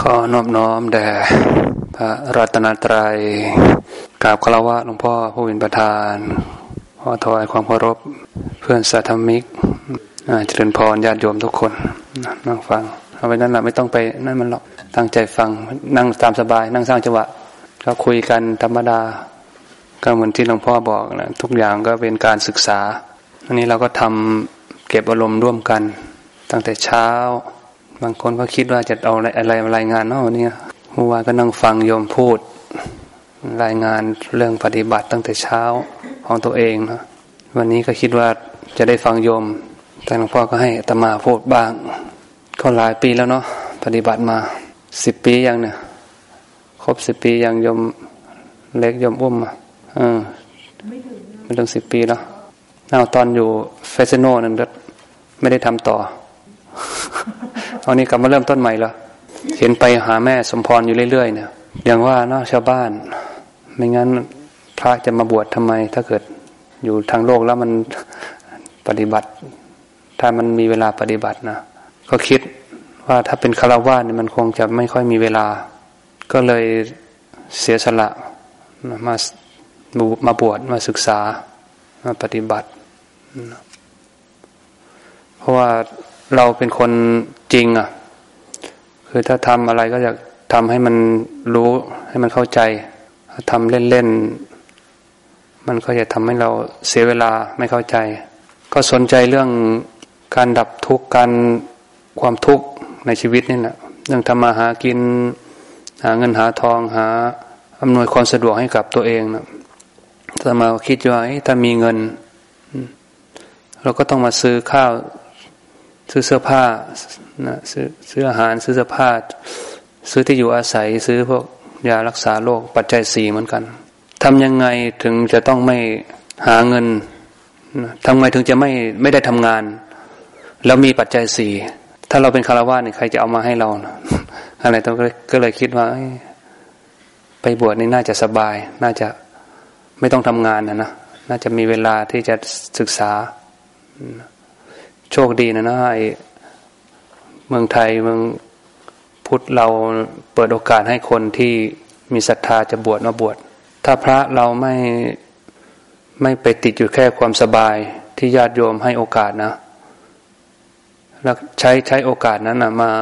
ขอนอบน้อมแด่พระรัตนตรัยกราบคารวะหลวงพ่อผู้เป็นประธานขอถวายความเคารพเพื่อนสัตมิกเจริญพรญาติโยมทุกคนนั่งฟังเอาไปนั้นแหละไม่ต้องไปนั่นมันหรอกตั้งใจฟังนั่งตามสบาย นั่งสร้างจังหวะเราคุยกันธรรมดา ก็เหมือนที่หลวงพ่อบอกนะทุกอย่างก็เป็นการศึกษาอันนี้เราก็ทำเก็บอารมณ์ร่วมกัน ตั้งแต่เช้า บางคนก็คิดว่าจะเอาอะไรรายงานเนาะเนี่ยเมื่อวานก็นั่งฟังโยมพูด รายงานเรื่องปฏิบัติตั้งแต่เช้าของตัวเองเนาะวันนี้ก็คิดว่าจะได้ฟังโยม แต่หลวงพ่อก็ให้ตมาพูดบ้าง ก็หลายปีแล้วเนาะปฏิบัติมาสิบปียังเนี่ยครบสิบปียังโยมเล็กโยมอุ้มอะเออไม่ถึงสิบปีแล้วเอาตอนอยู่เฟสโนนั่นก็ไม่ได้ทำต่อ เอานี้กลับมาเริ่มต้นใหม่ละเห็นไปหาแม่สมพรอยู่เรื่อยๆเนี่ยอย่างว่าเนาะชาวบ้าน ไม่งั้นพระจะมาบวชทำไม ถ้าเกิดอยู่ทางโลกแล้วมันปฏิบัติ ถ้ามันมีเวลาปฏิบัตินะก็คิดว่าถ้าเป็นคารวะเนี่ยมันคงจะไม่ค่อยมีเวลา ก็เลยเสียสละมามาบวชมาศึกษามาปฏิบัติ เพราะว่าเราเป็นคน จริงอะ คือถ้าทำอะไรก็อยากทำให้มันรู้ให้มันเข้าใจถ้าทำเล่นๆ มันก็จะทำให้เราเสียเวลาไม่เข้าใจ ก็สนใจเรื่องการดับทุกข์การความทุกข์ในชีวิตนี่แหละเรื่องทำมาหากิน หาเงินหาทองหาอำนวยความสะดวกให้กับตัวเองนะถ้ามาคิดว่าถ้ามีเงิน เราก็ต้องมาซื้อข้าว ซื้อเสื้อผ้านะซื้อซื้ออาหารซื้อเสื้อผ้า ซื้อที่อยู่อาศัยซื้อพวกยารักษาโรคปัจจัยสี่เหมือนกันทำยังไงถึงจะต้องไม่หาเงินทำไงถึงจะไม่ไม่ได้ทำงาน แล้วมีปัจจัยสี่ถ้าเราเป็นคารวะเนี่ยใครจะเอามาให้เราอะไรต้องก็เลยคิดว่าไปบวชนี่น่าจะสบาย น่าจะไม่ต้องทำงานนะนะ น่าจะมีเวลาที่จะศึกษา โชคดีนะนะไอเมืองไทยเมืองพุทธเราเปิดโอกาสให้คนที่มีศรัทธาจะบวชมาบวช ถ้าพระเราไม่ไม่ไปติดอยู่แค่ความสบายที่ญาติโยมให้โอกาสนะแล้วใช้ใช้โอกาสนั้นนะมา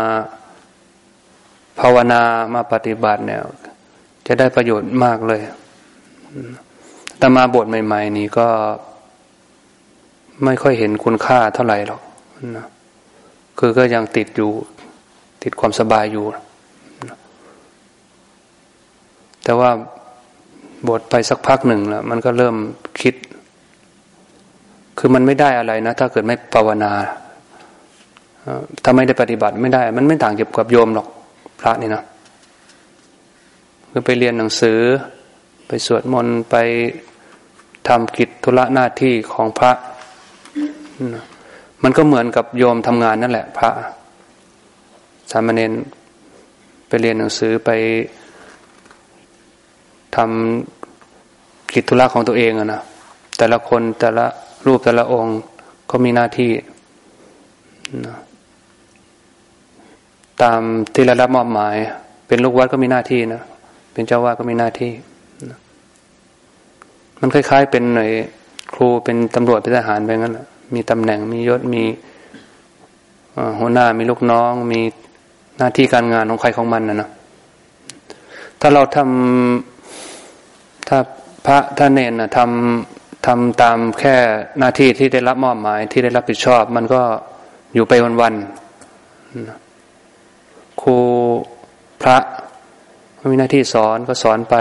ภาวนามาปฏิบัติเนี่ย จะได้ประโยชน์มากเลยแต่มาบวชใหม่ ๆ นี่ก็ ไม่ค่อยเห็นคุณค่าเท่าไหร่หรอกนะคือก็ยังติดอยู่ ติดความสบายอยู่นะแต่ว่าบทไปสักพักหนึ่งแล้วมันก็เริ่มคิด คือมันไม่ได้อะไรนะ ถ้าเกิดไม่ภาวนาถ้าไม่ได้ปฏิบัติไม่ได้ มันไม่ต่างเก็บกับโยมหรอกพระนี่นะคือไปเรียนหนังสือ ไปสวดมนต์ไปทำกิจธุระหน้าที่ของพระ มันก็เหมือนกับโยมทำงานนั่นแหละ พระสามเณรไปเรียนหนังสือไปทำกิจธุระของตัวเองอะนะแต่ละคนแต่ละรูปแต่ละองค์ก็มีหน้าที่นะตามที่ระดับมอบหมาย เป็นลูกวัดก็มีหน้าที่นะเป็นเจ้าวาดก็มีหน้าที่นะมันคล้ายๆ เป็นหน่วยครูเป็นตำรวจเป็นทหารไปงั้นแหละ มีตำแหน่งมียศมีหัวหน้ามีลูกน้อง มีหน้าที่การงานของใครของมันนะนะถ้าเราทำถ้าพระท่านเนนนะทำทำตามแค่หน้าที่ที่ได้รับมอบหมายที่ได้รับผิดชอบ มันก็อยู่ไปวันๆครูพระมีหน้าที่สอนก็สอนไป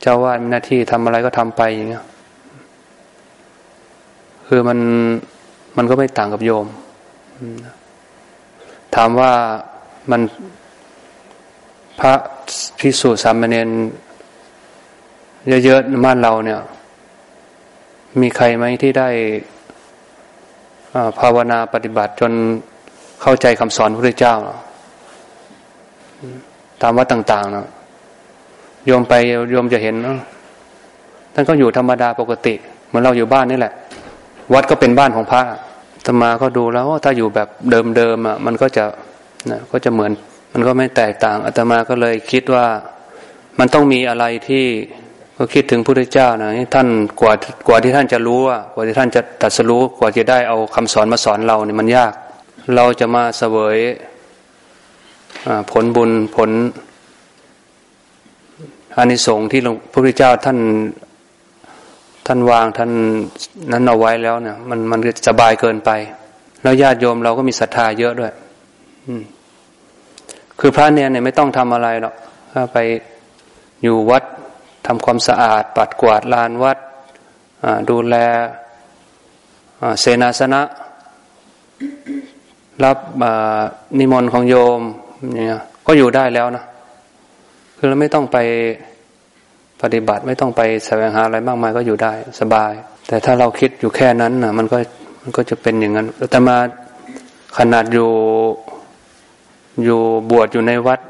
เจ้าวาดมีหน้าที่ทำอะไรก็ทำไปอย่างเงี้ย คือมันมันก็ไม่ต่างกับโยม ถามว่ามันพระพิสุสามเณรเยอะๆบ้านเราเนี่ย มีใครไหมที่ได้ภาวนาปฏิบัติจนเข้าใจคำสอนพระเจ้า ตามวัดต่างๆนะโยมไปโยมจะเห็นท่านก็อยู่ธรรมดาปกติ เหมือนเราอยู่บ้านนี่แหละ วัดก็เป็นบ้านของพระตมาก็ดูแล้วถ้าอยู่แบบเดิมๆอะมันก็จะนะก็จะเหมือน มันก็ไม่แตกต่างอาตมาก็เลยคิดว่ามันต้องมีอะไรที่ก็คิดถึงพระพุทธเจ้านะท่านกว่ากว่าที่ท่านจะรู้ว่ากว่าที่ท่านจะตัดสู้กว่าจะได้เอาคำสอนมาสอนเราเนี่ยมันยาก เราจะมาเสวยผลบุญผลอานิสงส์ที่หลวงพระพุทธเจ้าท่าน ท่านวางท่านนั้นเอาไว้แล้วเนี่ย มันมันสบายเกินไป แล้วญาติโยมเราก็มีศรัทธาเยอะด้วย อืม คือพระเนี่ยเนี่ยไม่ต้องทำอะไรหรอกถ้าไปอยู่วัดทำความสะอาด ปัดกวาดลานวัดดูแลเสนาสนะ รับนิมนต์ของโยมเนี่ยก็อยู่ได้แล้วนะคือเราไม่ต้องไป ปฏิบัติไม่ต้องไปแสวงหาอะไรมากมายก็อยู่ได้สบาย แต่ถ้าเราคิดอยู่แค่นั้นนะมันก็มันก็จะเป็นอย่างนั้นแต่มาขนาดอยู่อยู่บวชอยู่ในวัด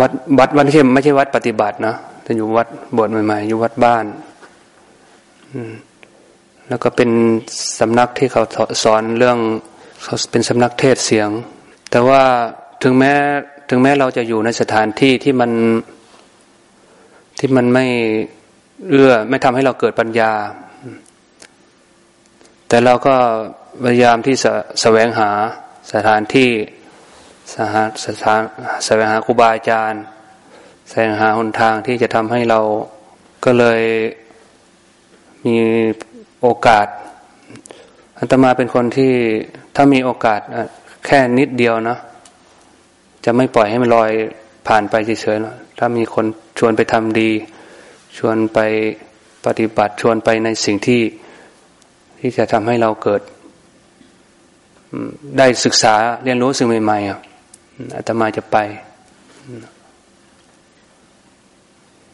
วัดวัดวัดไม่ใช่ไม่ใช่วัดปฏิบัตินะแต่อยู่วัดบวชใหม่ๆอยู่วัดบ้าน อืมแล้วก็เป็นสำนักที่เขาสอนเรื่องเขาเป็นสำนักเทศเสียง แต่ว่าถึงแม้ถึงแม้เราจะอยู่ในสถานที่ที่มัน ที่มันไม่เอื้อไม่ทำให้เราเกิดปัญญา แต่เราก็พยายามที่จะแสวงหาสถานที่สหสถานแสวงหาครูบาอาจารย์แสวงหาหนทางที่จะทำให้เราก็เลยมีโอกาสอัตมาเป็นคนที่ถ้ามีโอกาสแค่นิดเดียวนะจะไม่ปล่อยให้มันลอยผ่านไปเฉยๆนะ ถ้ามีคนชวนไปทำดี ชวนไปปฏิบัติชวนไปในสิ่งที่ที่จะทำให้เราเกิดได้ศึกษาเรียนรู้สิ่งใหม่ๆอาตมาจะไป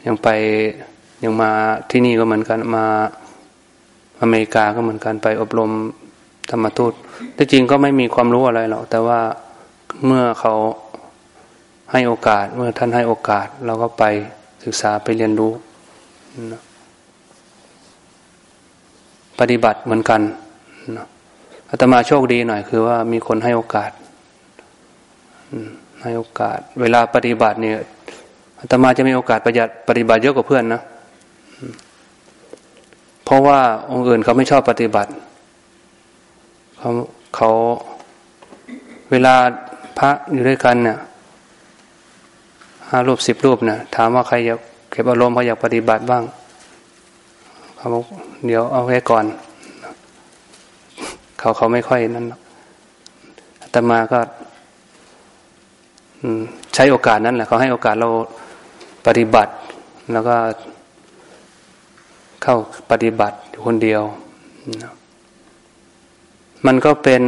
ยังไปยังมาที่นี่ก็เหมือนกันมาอเมริกาก็เหมือนกันไปอบรมธรรมทูตที่จริงก็ไม่มีความรู้อะไรหรอกแต่ว่าเมื่อเขา ให้โอกาสเมื่อท่านให้โอกาส เราก็ไปศึกษาไปเรียนรู้ ปฏิบัติเหมือนกันอาตมาโชคดีหน่อยคือว่ามีคนให้โอกาสให้โอกาส เวลาปฏิบัติเนี่ยอาตมาจะมีโอกาสประหยัดปฏิบัติเยอะกว่าเพื่อนนะเพราะว่าองค์อื่นเขาไม่ชอบปฏิบัติเขาเขาเวลาพระอยู่ด้วยกันเนี่ย ห้ารูปสิบรูปนะถามว่าใครอยากเก็บอารมณ์เขาอยากปฏิบัติบ้างเขาบอกเดี๋ยวเอาไว้ก่อน เขาเขาไม่ค่อยนั่นแต่มาก็ใช้โอกาสนั้นแหละเขาให้โอกาสเราปฏิบัติ แล้วก็เข้าปฏิบัติคนเดียว มันก็เป็น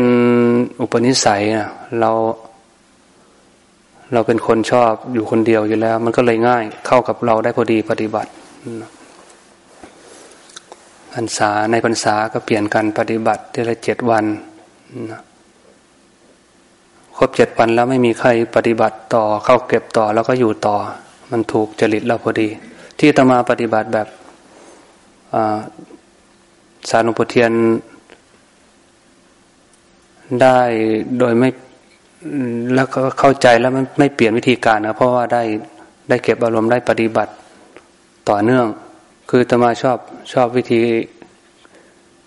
อุปนิสัยนะเรา เราเป็นคนชอบอยู่คนเดียวอยู่แล้ว มันก็เลยง่ายเข้ากับเราได้พอดีปฏิบัติพรรษาในพรรษาก็เปลี่ยนกันปฏิบัติเดือนละเจ็ดวันครบเจ็ดวันแล้วไม่มีใครปฏิบัติต่อเข้าเก็บต่อแล้วก็อยู่ต่อ มันถูกจริตเราพอดี ที่ตมาปฏิบัติแบบสารุปเทียนได้โดยไม่ แล้วก็เข้าใจแล้วมันไม่เปลี่ยนวิธีการนะเพราะว่าได้ได้เก็บอารมณ์ได้ปฏิบัติต่อเนื่อง คือตมาชอบชอบวิธี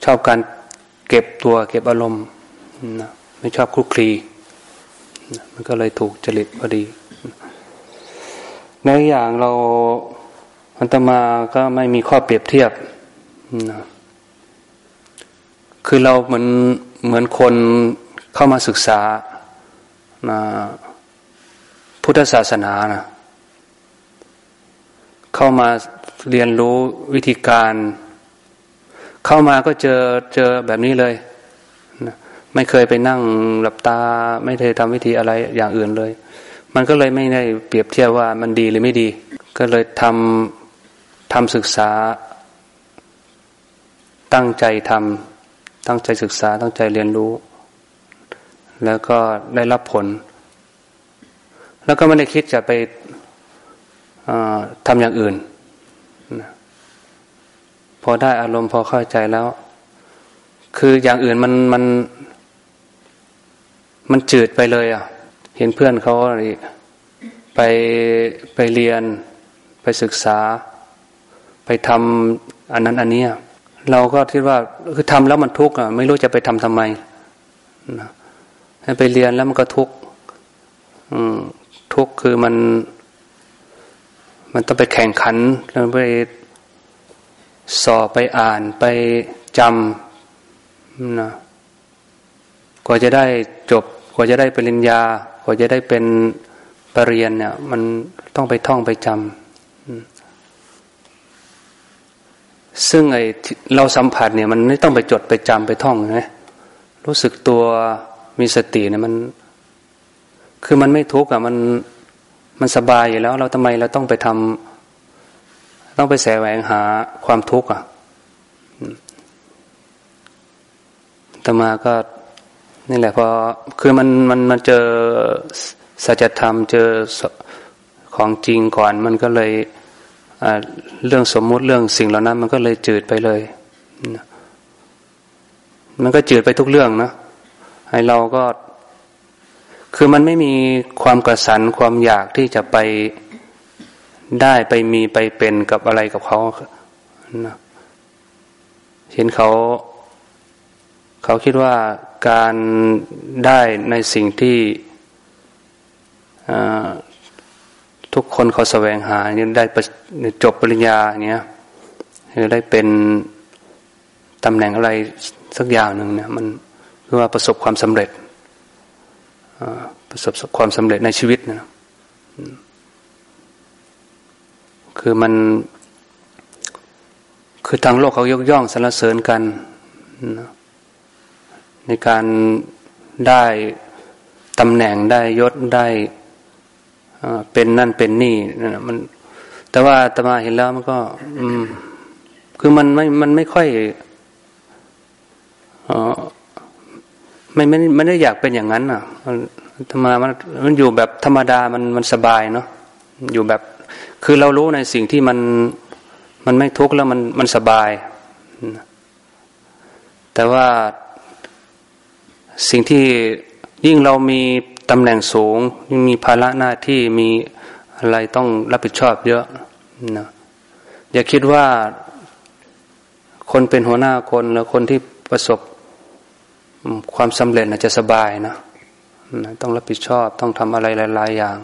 ชอบการเก็บตัวเก็บอารมณ์นะไม่ชอบคลุกคลีมันก็เลยถูกจริตพอดีในอย่างเราอันตมาก็ไม่มีข้อเปรียบเทียบนะคือเราเหมือนเหมือนคนเข้ามาศึกษา พุทธศาสนานะเข้ามาเรียนรู้วิธีการ เข้ามาก็เจอเจอแบบนี้เลยไม่เคยไปนั่งหลับตา ไม่เคยทำวิธีอะไรอย่างอื่นเลย มันก็เลยไม่ได้เปรียบเทียบว่ามันดีหรือไม่ดี ก็เลยทำทำศึกษา ตั้งใจทำตั้งใจศึกษาตั้งใจเรียนรู้ แล้วก็ได้รับผล แล้วก็ไม่ได้คิดจะไปทำอย่างอื่น พอได้อารมณ์พอเข้าใจแล้ว คืออย่างอื่นมันมันมันจืดไปเลยอะ เห็นเพื่อนเขาไปไปเรียน ไปศึกษา ไปทำอันนั้นอันนี้เราก็คิดว่าคือทำแล้วมันทุกข์อะ ไม่รู้จะไปทำทำไมนะ ไปเรียนแล้วมันก็ทุกข์ทุกข์คือมัน มันต้องไปแข่งขันไปสอบไปอ่านไปจำนะกว่าจะได้จบกว่าจะได้ปริญญากว่าจะได้เป็นปรริญญาเนี่ย มันต้องไปท่องไปจำซึ่งไอเราสัมผัสเนี่ย มันไม่ต้องไปจดไปจำไปท่องนะรู้สึกตัว มีสติเนี่ยมัน คือมันไม่ทุกข์อะมันมันสบายอยู่แล้ว เราทำไมเราต้องไปทำต้องไปแสวงหาความทุกข์อะต่มาก็นี่แหละพอคือมันมันมันเจอสัจธรรมเจอของจริงก่อนมันก็เลยเรื่องสมมุติเรื่องสิ่งเหล่านั้น มันก็เลยจืดไปเลย มันก็จืดไปทุกเรื่องนะ ให้เราก็ คือมันไม่มีความกระสันความอยากที่จะไปได้ไปมีไปเป็นกับอะไรกับเขานะเห็นเขา เขาคิดว่าการได้ในสิ่งที่ทุกคนเขาแสวงหาเนี่ยได้จบปริญญาเนี้ยหรือได้เป็นตำแหน่งอะไรสักอย่างหนึ่งเนี่ยมัน คือว่าประสบความสำเร็จประสบความสำเร็จในชีวิตนะคือมัน คือทางโลกเขายกย่องสรรเสริญกัน ในการได้ตำแหน่งได้ยศได้เป็นนั่นเป็นนี่นะมัน แต่ว่าตมาเห็นแล้วมันก็ อืม คือมันไม่มันไม่ค่อยอ ไม่ไม่ไม่ได้อยากเป็นอย่างนั้นอะธรรมามันมันอยู่แบบธรรมดามันมันสบายเนาะอยู่แบบ คือเรารู้ในสิ่งที่มันมันไม่ทุกข์แล้วมันมันสบาย แต่ว่าสิ่งที่ยิ่งเรามีตำแหน่งสูงยิ่งมีภาระหน้าที่มีอะไรต้องรับผิดชอบเยอะนะอย่าคิดว่าคนเป็นหัวหน้าคนหรือคนที่ประสบ ความสำเร็จจะสบายนะต้องรับผิดชอบต้องทำอะไรหลาย ๆ อย่าง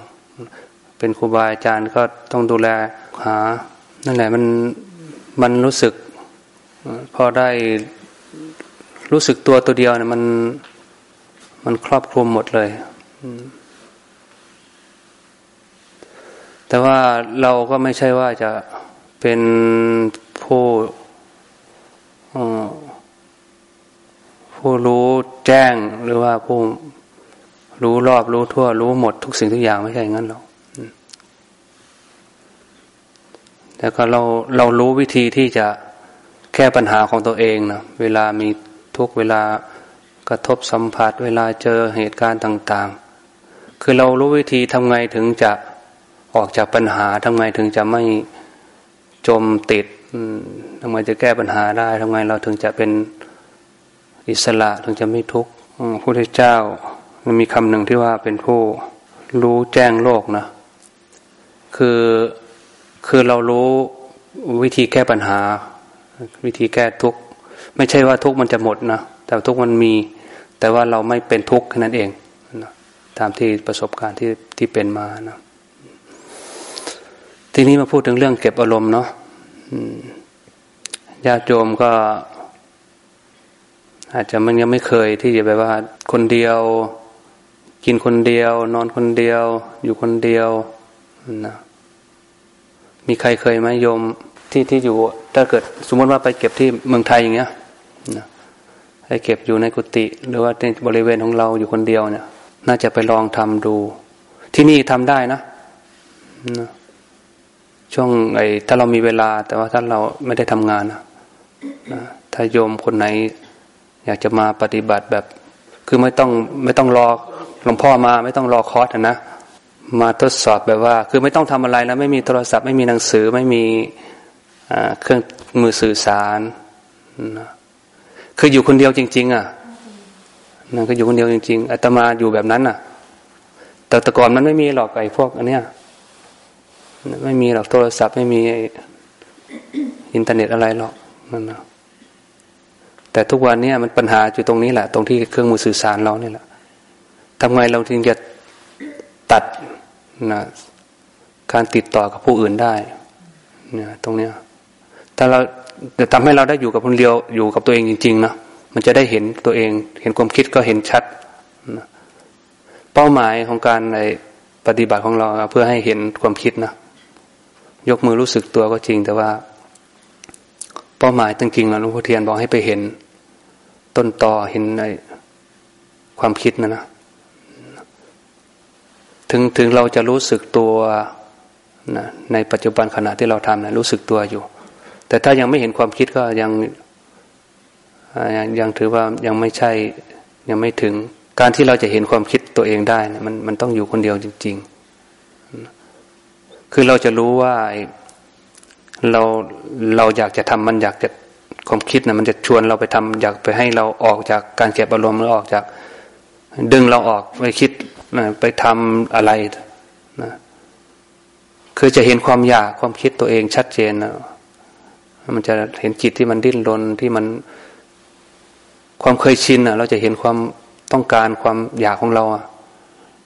เป็นครูบาอาจารย์ก็ต้องดูแลหา นั่นแหละมันมันรู้สึก พอได้รู้สึกตัวตัวเดียวเนี่ยมันมันครอบคลุมหมดเลย แต่ว่าเราก็ไม่ใช่ว่าจะเป็นผู้ ผู้รู้แจ้งหรือว่าผู้รู้รอบรู้ทั่ว รู้หมดทุกสิ่งทุกอย่างไม่ใช่อย่างนั้นหรอกแต่ก็เราเรารู้วิธีที่จะแก้ปัญหาของตัวเองนะเวลามีทุกเวลากระทบสัมผัส เวลาเจอเหตุการณ์ต่าง ๆ คือเรารู้วิธีทำไงถึงจะออกจากปัญหาทำไงถึงจะไม่จมติดทำไงจะแก้ปัญหาได้ทำไงเราถึงจะเป็น อิสระถึงจะไม่ทุกข์พระพุทธเจ้ามันมีคำหนึ่งที่ว่าเป็นผู้รู้แจ้งโลกนะ คือคือเรารู้วิธีแก้ปัญหา วิธีแก้ทุกข์ไม่ใช่ว่าทุกข์มันจะหมดนะแต่ทุกข์มันมี แต่ว่าเราไม่เป็นทุกข์แค่นั้นเองนะตามที่ประสบการณ์ที่ที่เป็นมานะทีนี้มาพูดถึงเรื่องเก็บอารมณ์เนาะญาติโยมก็ อาจจะมันยังไม่เคยที่จะแบบว่า คนเดียว กินคนเดียว นอนคนเดียว อยู่คนเดียวนะมีใครเคยไหมโยมที่ที่อยู่ ถ้าเกิดสมมติว่าไปเก็บที่เมืองไทยอย่างเงี้ยนะให้เก็บอยู่ในกุฏิหรือว่าในบริเวณของเราอยู่คนเดียวเนี่ย น่าจะไปลองทำดู ที่นี่ทำได้นะช่วงไอ้ถ้าเรามีเวลา แต่ว่าถ้าเราไม่ได้ทำงานนะถ้าโยมคนไหน อยากจะมาปฏิบัติแบบ คือไม่ต้องไม่ต้องรอหลวงพ่อมาไม่ต้องรอคอร์สนะมาทดสอบแบบว่า คือไม่ต้องทำอะไรแล้วไม่มีโทรศัพท์ไม่มีหนังสือไม่มีเครื่องมือสื่อสารนะคืออยู่คนเดียวจริง ๆ อะนั่นก็อยู่คนเดียวจริงๆอาตมาอยู่แบบนั้นอะ แต่แต่ก่อนมันไม่มีหรอกไอ้พวกอันเนี้ยไม่มีหรอกโทรศัพท์ไม่มีอินเทอร์เน็ตอะไรหรอกนั่นนะ แต่ทุกวันนี้มันปัญหาอยู่ตรงนี้แหละ ตรงที่เครื่องมือสื่อสารเราเนี่ยแหละทำไงเราถึงจะตัดนะการติดต่อกับผู้อื่นได้เนี่ยตรงเนี้ยถ้าเราจะทำให้เราได้อยู่กับคนเดียวอยู่กับตัวเองจริงๆนะมันจะได้เห็นตัวเอง เห็นความคิดก็เห็นชัดนะเป้าหมายของการในปฏิบัติของเราเพื่อให้เห็นความคิดนะยกมือรู้สึกตัวก็จริง แต่ว่า เป้าหมายจริงๆแล้วหลวงพ่อเทียนบอกให้ไปเห็น ต้นต่อเห็นในความคิดนะนะถึงถึงเราจะรู้สึกตัวนะในปัจจุบันขณะที่เราทำนะรู้สึกตัวอยู่ แต่ถ้ายังไม่เห็นความคิดก็ยังยังยังถือว่ายังไม่ใช่ยังไม่ถึงการที่เราจะเห็นความคิดตัวเองได้นะมันมันต้องอยู่คนเดียวจริง ๆ คือเราจะรู้ว่าเราเราอยากจะทำมันอยากจะ ความคิดนะมันจะชวนเราไปทำอยากไปให้เราออกจากการเก็บอารมณ์หรือออกจาก ดึงเราออกไปคิดนะไปทำอะไรนะคือจะเห็นความอยากความคิดตัวเองชัดเจนนะมันจะเห็นจิตที่มันดิ้นรนที่มัน ความเคยชินอะ เราจะเห็นความต้องการความอยากของเราอะ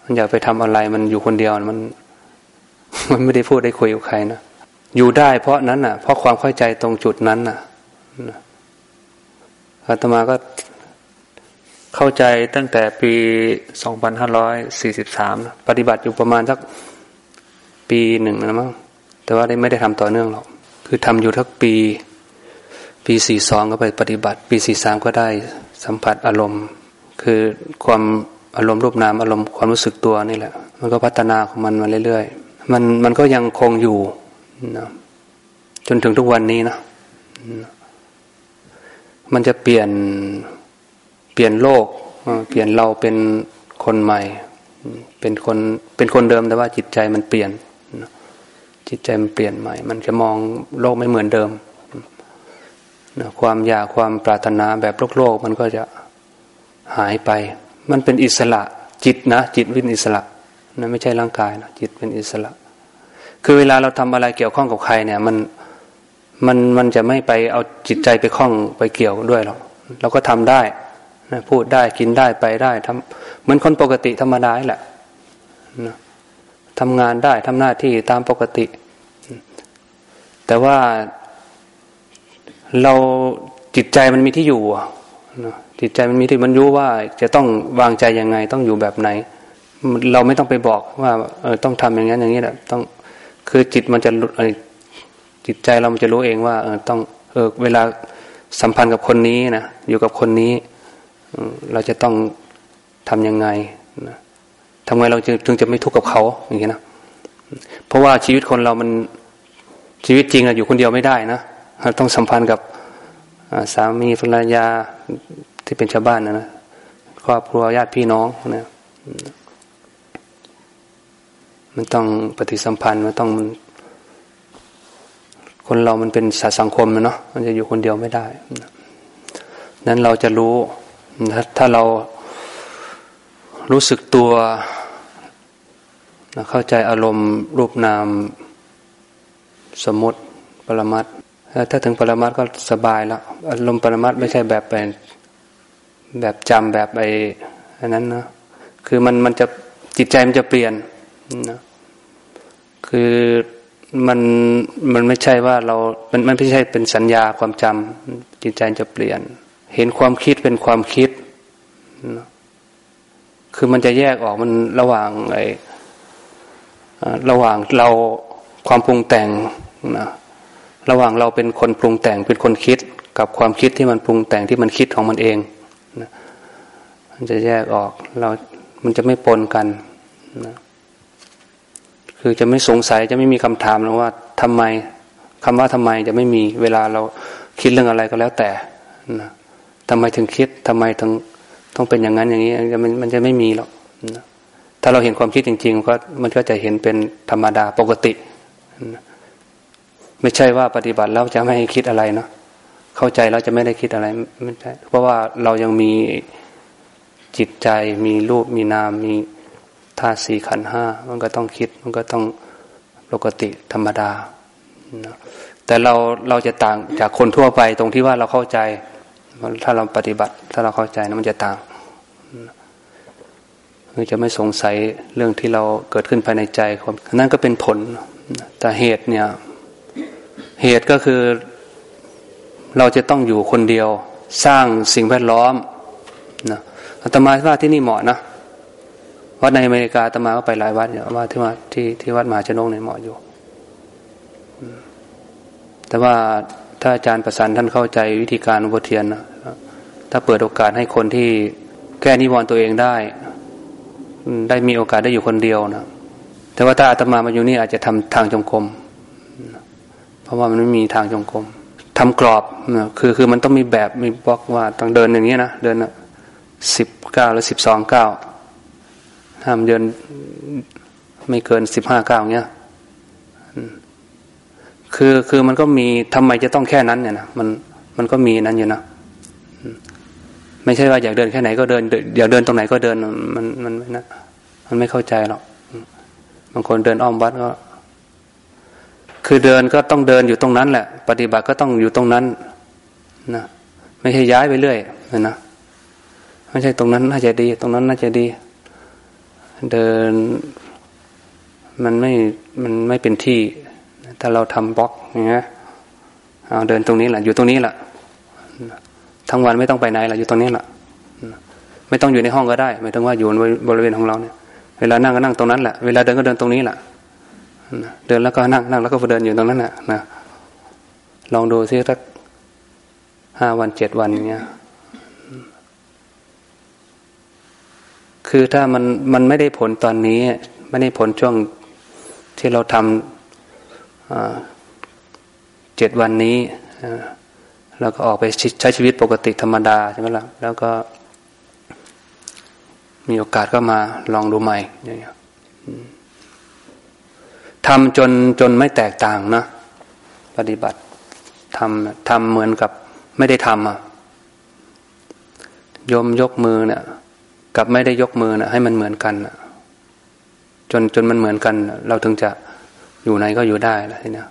มันอยากไปทำอะไรมันอยู่คนเดียวมัน มันไม่ได้พูดได้คุยกับใครนะอยู่ได้เพราะนั้นอะ เพราะความเข้าใจตรงจุดนั้นอะ อาตมาก็เข้าใจตั้งแต่ปีสองพันห้าร้อยสี่สิบสามปฏิบัติอยู่ประมาณสักปีหนึ่งนะมั้ง แต่ว่าได้ไม่ได้ทำต่อเนื่องหรอก คือทำอยู่ทักปี ปีสี่สองก็ไปปฏิบัติ ปีสี่สามก็ได้สัมผัสอารมณ์ คือความอารมณ์รูปนามอารมณ์ความรู้สึกตัวนี่แหละ มันก็พัฒนาของมันมาเรื่อยๆ มันมันก็ยังคงอยู่นะจนถึงทุกวันนี้นะ มันจะเปลี่ยนเปลี่ยนโลก เปลี่ยนเราเป็นคนใหม่ เป็นคนเป็นคนเดิมแต่ว่าจิตใจมันเปลี่ยน จิตใจมันเปลี่ยนใหม่ มันจะมองโลกไม่เหมือนเดิมความอยากความปรารถนาแบบโลกโลกมันก็จะหายไป มันเป็นอิสระจิตนะ จิตเป็นอิสระนะไม่ใช่ร่างกายนะจิตเป็นอิสระ คือเวลาเราทำอะไรเกี่ยวข้องกับใครเนี่ย มัน มันมันจะไม่ไปเอาจิตใจไปคล้องไปเกี่ยวด้วยหรอกเราก็ทำได้นะพูดได้กินได้ไปได้ทำเหมือนคนปกติธรรมดาแหละนะทำงานได้ทำหน้าที่ตามปกติ แต่ว่าเราจิตใจมันมีที่อยู่จิตใจมันมีที่มันรู้ว่าจะต้องวางใจยังไง ต้องอยู่แบบไหน เราไม่ต้องไปบอกว่าเออต้องทำอย่างนั้นอย่างนี้แหละต้องคือจิตมันจะ จิตใจเรามันจะรู้เองว่าเออต้องเออเวลาสัมพันธ์กับคนนี้นะอยู่กับคนนี้เราจะต้องทํำยังไงนะทำไงเราจึงจะไม่ทุกข์กับเขาอย่างนี้นะเพราะว่าชีวิตคนเรามันชีวิตจริงอะอยู่คนเดียวไม่ได้นะต้องสัมพันธ์กับสามีภรรยาที่เป็นชาวบ้านนะนะครอบครัวญาติพี่น้องนะมันต้องปฏิสัมพันธ์มันต้อง คนเรามันเป็นสังคมนะเนาะมันจะอยู่คนเดียวไม่ได้นั้นเราจะรู้ ถ้าเรารู้สึกตัว เข้าใจอารมณ์รูปนาม สมมติปรมัตถ้าถึงปรมัตก็สบายแล้วอารมณ์ปรมัตไม่ใช่แบบเป็นแบบจำแบบไอ้อันนั้นนะคือมันมันจะจิตใจมันจะเปลี่ยนนะคือ มันมันไม่ใช่ว่าเรา มันมันไม่ใช่เป็นสัญญาความจำจิตใจจะเปลี่ยน เห็นความคิดเป็นความคิด คือมันจะแยกออกมันระหว่างไอ้ระหว่างเราความปรุงแต่งนะระหว่างเราเป็นคนปรุงแต่งเป็นคนคิดกับความคิดที่มันปรุงแต่งที่มันคิดของมันเองนะมันจะแยกออกเรา มันจะไม่ปนกันนะ คือจะไม่สงสัยจะไม่มีคำถามแล้วว่าทำไมคำว่าทำไมจะไม่มีเวลาเราคิดเรื่องอะไรก็แล้วแต่นะทำไมถึงคิดทำไมถึงต้องเป็นอย่างนั้นอย่างนี้มันมันจะไม่มีหรอกนะถ้าเราเห็นความคิดจริงๆก็มันก็จะเห็นเป็นธรรมดาปกตินะไม่ใช่ว่าปฏิบัติแล้วจะไม่ให้คิดอะไรเนาะเข้าใจแล้วจะไม่ได้คิดอะไรไม่ใช่เพราะว่าเรายังมีจิตใจมีรูปมีนามมี ธาตุสี่ขันห้ามันก็ต้องคิดมันก็ต้องปกติธรรมดา แต่เราเราจะต่างจากคนทั่วไปตรงที่ว่าเราเข้าใจ ถ้าเราปฏิบัติ ถ้าเราเข้าใจนะมันจะต่างคือจะไม่สงสัยเรื่องที่เราเกิดขึ้นภายในใจครับนั่นก็เป็นผล แต่เหตุเนี่ย เหตุก็คือเราจะต้องอยู่คนเดียว สร้างสิ่งแวดล้อมนะอาตมาว่าที่นี่เหมาะนะ วัดในอเมริกาอาตมาก็ไปหลายวัดเนี่ยว่าที่ว่าที่ที่วัดมหาชนกเนี่ยเหมาะอยู่ แต่ว่าถ้าอาจารย์ประสานท่านเข้าใจวิธีการอุปเทียนนะถ้าเปิดโอกาสให้คนที่แก้นิวรณ์ตัวเองได้ได้มีโอกาสได้อยู่คนเดียวนะแต่ว่าถ้าอาตมามาอยู่นี่อาจจะทำทางจงกรมเพราะว่ามันไม่มีทางจงกรมทำกรอบนะคือคือมันต้องมีแบบมีบล็อกว่าต้องเดินอย่างนี้นะเดินสิบเก้าหรือสิบสองเก้า ห้ามเดินไม่เกินสิบห้าเก้าเงี้ยคือคือมันก็มีทำไมจะต้องแค่นั้นเนี่ยนะมันมันก็มีนั้นอยู่นะไม่ใช่ว่าอยากเดินแค่ไหนก็เดินอยากเดินตรงไหนก็เดินมันมันนะ มันไม่เข้าใจหรอกบางคนเดินอ้อมวัดก็ คือเดินก็ต้องเดินอยู่ตรงนั้นแหละ ปฏิบัติก็ต้องอยู่ตรงนั้นนะไม่ใช่ย้ายไปเรื่อยนะไม่ใช่ตรงนั้นน่าจะดี ตรงนั้นน่าจะดี เดินมันไม่มันไม่เป็นที่ ถ้าเราทำบล็อกอย่างเงี้ยเอาเดินตรงนี้แหละอยู่ตรงนี้แหละทั้งวันไม่ต้องไปไหนละอยู่ตรงนี้แหละไม่ต้องอยู่ในห้องก็ได้ ไม่ต้องว่าอยู่บริเวณของเราเนี่ยเวลานั่งก็นั่งตรงนั้นแหละเวลาเดินก็เดินตรงนี้แหละเดินแล้วก็นั่งนั่งแล้วก็เดินอยู่ตรงนั้นแหละนะลองดูซิสักห้าวันเจ็ดวันอย่างเงี้ย คือถ้ามันมันไม่ได้ผลตอนนี้ ไม่ได้ผลช่วงที่เราทำเจ็ดวันนี้แล้วก็ออกไปใช้ชีวิตปกติธรรมดาใช่ไหมล่ะแล้วก็ มีโอกาสก็มาลองดูใหม่อย่างเงี้ยทำจนจนไม่แตกต่างนะปฏิบัติทำทำเหมือนกับไม่ได้ทำอะยมยกมือเนี่ย กับไม่ได้ยกมือนะให้มันเหมือนกันนะจนจนมันเหมือนกัน เราถึงจะอยู่ไหนก็อยู่ได้แล้วทีเนี้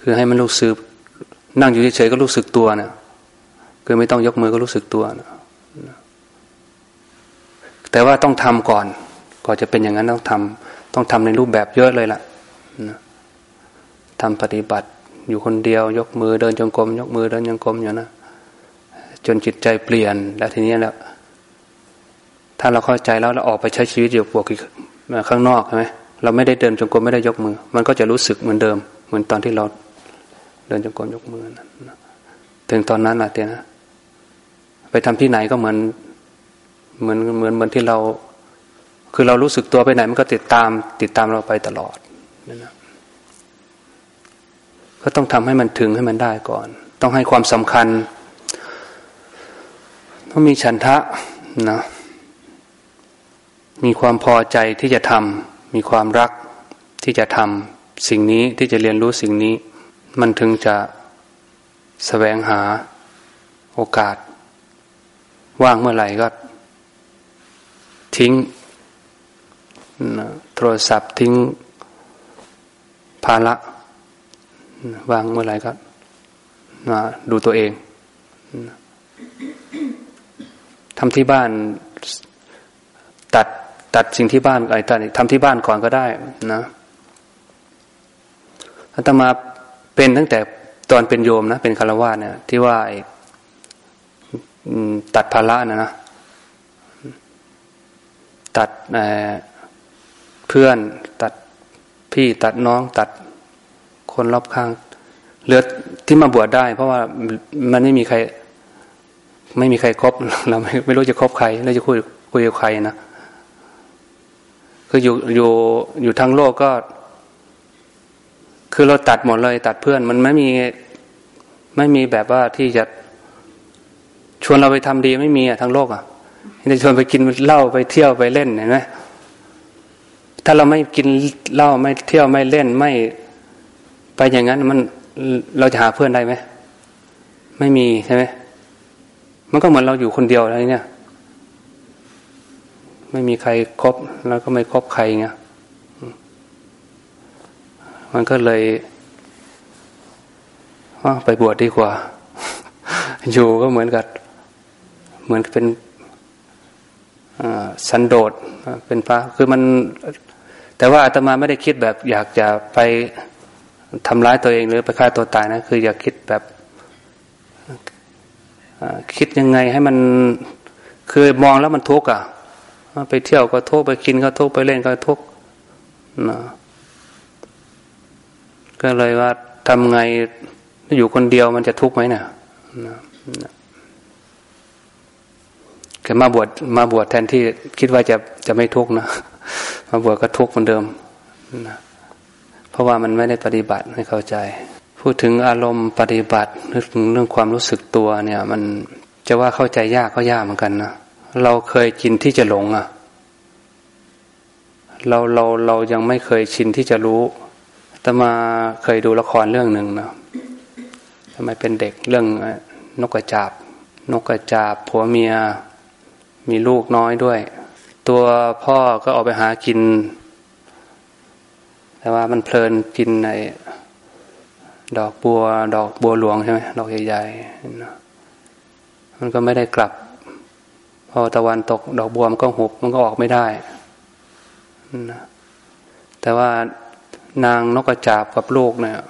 คือให้มันรู้สึกนั่งอยู่เฉยๆก็รู้สึกตัวเนะคือไม่ต้องยกมือก็รู้สึกตัวนะแต่ว่าต้องทำก่อน ก่อนจะเป็นอย่างนั้นต้องทำต้องทำในรูปแบบเยอะเลยล่ะทำปฏิบัติอยู่คนเดียวยกมือเดินจงกรมยกมือเดินจงกรมอยู่นะ จนจิตใจเปลี่ยน แล้วทีนี้แล้วถ้าเราเข้าใจแล้วเราออกไปใช้ชีวิตอยู่ปกข้างนอกใช่ไหมเราไม่ได้เดินจงกรมไม่ได้ยกมือ มันก็จะรู้สึกเหมือนเดิม เหมือนตอนที่เราเดินจงกรมยกมือนะถึงตอนนั้นละเตียนะไปทำที่ไหนก็เหมือน เหมือนเหมือนเหมือนที่เรา คือเรารู้สึกตัวไปไหน มันก็ติดตาม ติดตามเราไปตลอดนะก็ต้องทำให้มันถึงให้มันได้ก่อน ต้องให้ความสำคัญ ต้องมีฉันทะนะมีความพอใจที่จะทำมีความรักที่จะทำสิ่งนี้ที่จะเรียนรู้สิ่งนี้ มันถึงจะสแสวงหาโอกาส ว่างเมื่อไหร่ก็ ทิ้งโทรศัพท์ทิ้งภาระว่างเมื่อไหร่ก็มาดูตัวเอง ทำที่บ้านตัดตัดสิ่งที่บ้านอะไรตัดทำที่บ้านก่อนก็ได้นะอาตมาเป็นตั้งแต่ตอนเป็นโยมนะเป็นคารวะเนี่ยที่ว่าตัดภาระนะนะตัดเพื่อนตัดพี่ตัดน้องตัดคนรอบข้างเหลือที่มาบวชได้ เพราะว่ามันไม่มีใคร ไม่มีใครครบเราไม่ไม่รู้จะคบใครเราจะคุยคุยกับใครนะคืออยู่อยู่อยู่ทั้งโลกก็ คือเราตัดหมดเลย ตัดเพื่อน มันไม่มีไม่มีแบบว่าที่จะชวนเราไปทำดีไม่มีอะทั้งโลกอะจะชวนไปกินเหล้าไปเที่ยวไปเล่นเห็นไหมถ้าเราไม่กินเหล้าไม่เที่ยวไม่เล่นไม่ไปอย่างนั้น มันเราจะหาเพื่อนได้ไหมไม่มีใช่ไหม มันก็เหมือนเราอยู่คนเดียวอะไรเนี่ย ไม่มีใครครบแล้วก็ไม่ครบใครไงมันก็เลยไปบวชดดีกว่า อยู่ก็เหมือนกับ เหมือนเป็นสันโดษเป็นพระคือมัน แต่ว่าอาตมาไม่ได้คิดแบบ อยากจะไปทำร้ายตัวเองหรือไปฆ่าตัวตายนะ คืออยากคิดแบบ คิดยังไงให้มันคือมองแล้วมันทุกข์อะไปเที่ยวก็ทุกข์ไปกินก็ทุกข์ไปเล่นก็ทุกข์นะก็เลยว่าทำไงอยู่คนเดียวมันจะทุกข์ไหมเนี่ยแค่มาบวชมาบวชแทนที่คิดว่าจะจะไม่ทุกข์นะมาบวชก็ทุกข์เหมือนเดิมนะเพราะว่ามันไม่ได้ปฏิบัติไม่เข้าใจ พูดถึงอารมณ์ปฏิบัตินึกถึงเรื่องความรู้สึกตัวเนี่ย มันจะว่าเข้าใจยากก็ยากเหมือนกันนะเราเคยชินที่จะหลงอะ เราเราเรายังไม่เคยชินที่จะรู้แต่มาเคยดูละครเรื่องหนึ่งนะทำไมเป็นเด็กเรื่องนกกระจาบ นกกระจาบผัวเมียมีลูกน้อยด้วย ตัวพ่อก็ออกไปหากิน แต่ว่ามันเพลินกินใน ดอกบัว ดอกบัวหลวงใช่ไหมดอกใหญ่ๆมันก็ไม่ได้กลับ พอตะวันตก ดอกบัวมันก็หุบมันก็ออกไม่ได้นะแต่ว่านางนกกระจาบกับลูกเนี่ย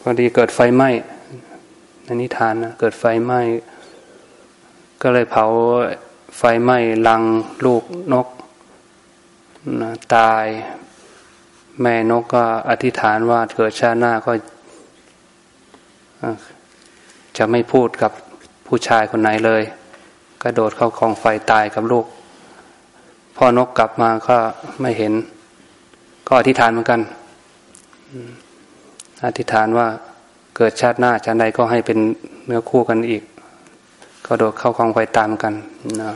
พอดีเกิดไฟไหม้ในนิทานนะเกิดไฟไหม้ก็เลยเผาไฟไหม้ลังลูกนกนะตาย แม่นกก็อธิษฐานว่าเกิดชาติหน้าก็จะไม่พูดกับผู้ชายคนไหนเลย กระโดดเข้ากองไฟตายกับลูก พ่อนกกลับมาก็ไม่เห็น ก็อธิษฐานเหมือนกันอธิษฐานว่าเกิดชาติหน้าชาติใดก็ให้เป็นเนื้อคู่กันอีก ก็โดดเข้ากองไฟตามกันนะ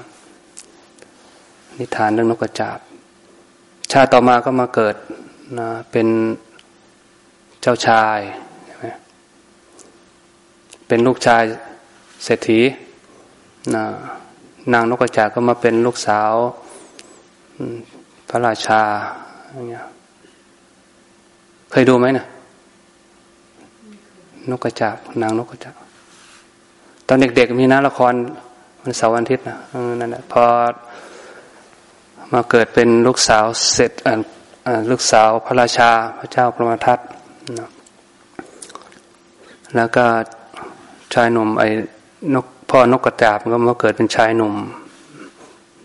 นิทานเรื่องนกกระจาบ ชาติต่อมาก็มาเกิด นะเป็นเจ้าชายใช่เป็นลูกชายเศรษฐีนะนางนกกระจาก็มาเป็นลูกสาวพระราชาอย่างเงี้ยเคยดูไหมนะนกกระจาบนางนกกระจาบตอนเด็กๆมีนะละครมันเสาร์วันอาทิตย์นะนั่นแหละพอมาเกิดเป็นลูกสาวเสร็จ ลูกสาวพระราชาพระเจ้าพระมทัตนะแล้วก็ชายหนุ่มไอ้นกพ่อนกกระจาบก็มาเกิดเป็นชายหนุ่ม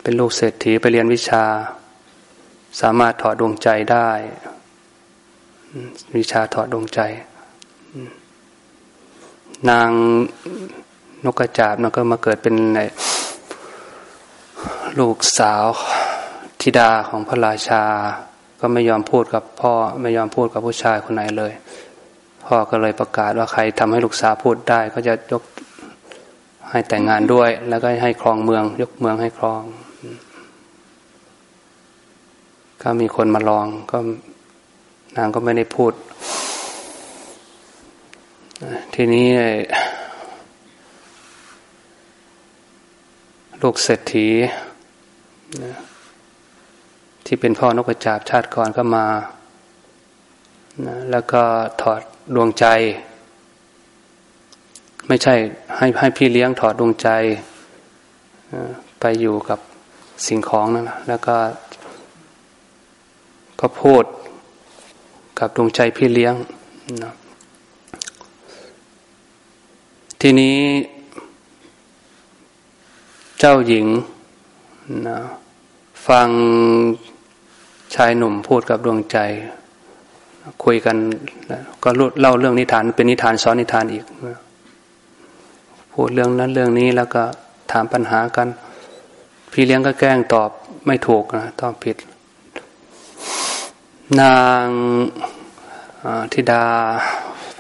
เป็นลูกเศรษฐีไปเรียนวิชา สามารถถอดดวงใจได้ วิชาถอดดวงใจ นางนกกระจาบมันก็มาเกิดเป็นลูกสาวธิดาของพระราชา ก็ไม่ยอมพูดกับพ่อไม่ยอมพูดกับผู้ชายคนไหนเลย พ่อก็เลยประกาศว่าใครทำให้ลูกสาวพูดได้ก็จะยกให้แต่งงานด้วย แล้วก็ให้ครองเมือง ยกเมืองให้ครอง ก็มีคนมาลองก็นางก็ไม่ได้พูด ทีนี้ลูกเศรษฐี ที่เป็นพ่อนกกระจาบชาติก่อนก็มานะแล้วก็ถอดดวงใจ ไม่ใช่ให้ให้พี่เลี้ยงถอดดวงใจไปอยู่กับสิ่งของนั่นแล้วก็ ก็พูดกับดวงใจพี่เลี้ยงนะทีนี้ เจ้าหญิงนะฟัง ชายหนุ่มพูดกับดวงใจ คุยกันก็เล่าเรื่องนิทาน เป็นนิทานซ้อนนิทานอีก พูดเรื่องนั้นเรื่องนี้แล้วก็ถามปัญหากัน พี่เลี้ยงก็แกล้งตอบไม่ถูกนะตอบผิด นางธิดา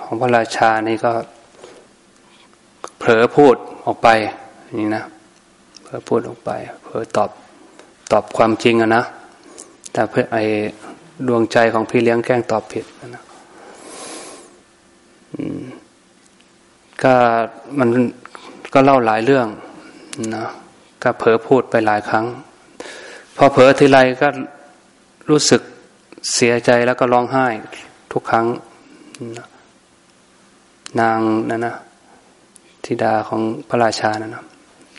ของพระราชานี่ก็ เผลอพูดออกไปนี่นะเพื่อพูดออกไปเพื่อตอบตอบความจริงอะนะ แต่เพื่อไอดวงใจของพี่เลี้ยงแกล้งตอบผิดนะก็มันก็เล่าหลายเรื่องนะก็เผลอพูดไปหลายครั้ง พอเผลอทีไรก็รู้สึกเสียใจแล้วก็ร้องไห้ทุกครั้งนางนั่นนะธิดาของพระราชานั่นนะ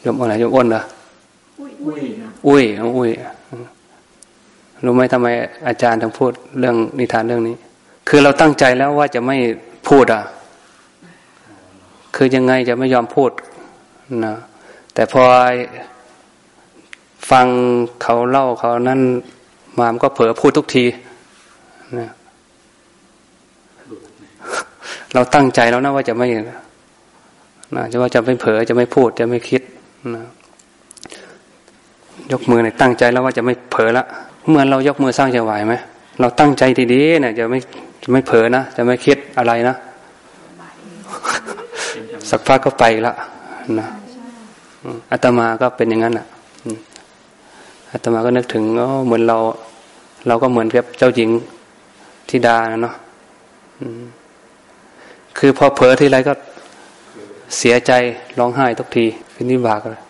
ยมอ้นอะไรยมอ้นเหรออุ้ยอุ้ยอุ้ย รู้ไหมทำไมอาจารย์ถึงพูดเรื่องนิทานเรื่องนี้ คือเราตั้งใจแล้วว่าจะไม่พูดอะ คือยังไงจะไม่ยอมพูดนะแต่พอฟังเขาเล่าเขานั่นมามก็เผลอพูดทุกทีนะเราตั้งใจแล้วนะว่าจะไม่นะจะว่าจะไม่เผลอจะไม่พูดจะไม่คิดนะยกมือเนี่ยตั้งใจแล้วว่าจะไม่เผลอละ เมื่อเรายกมือสร้างจะไหวไหมเราตั้งใจดีๆเนี่ยจะไม่จะไม่เผลอนะจะไม่คิดอะไรนะ สักพักก็ไปละนะอาตมาก็เป็นอย่างนั้นอะอาตมาก็นึกถึงอ๋อเหมือนเรา เราก็เหมือนกับเจ้าหญิงธิดานะเนาะคือพอเผลอทีไรก็เสียใจร้องไห้ทุกทีเป็นนิบากเลย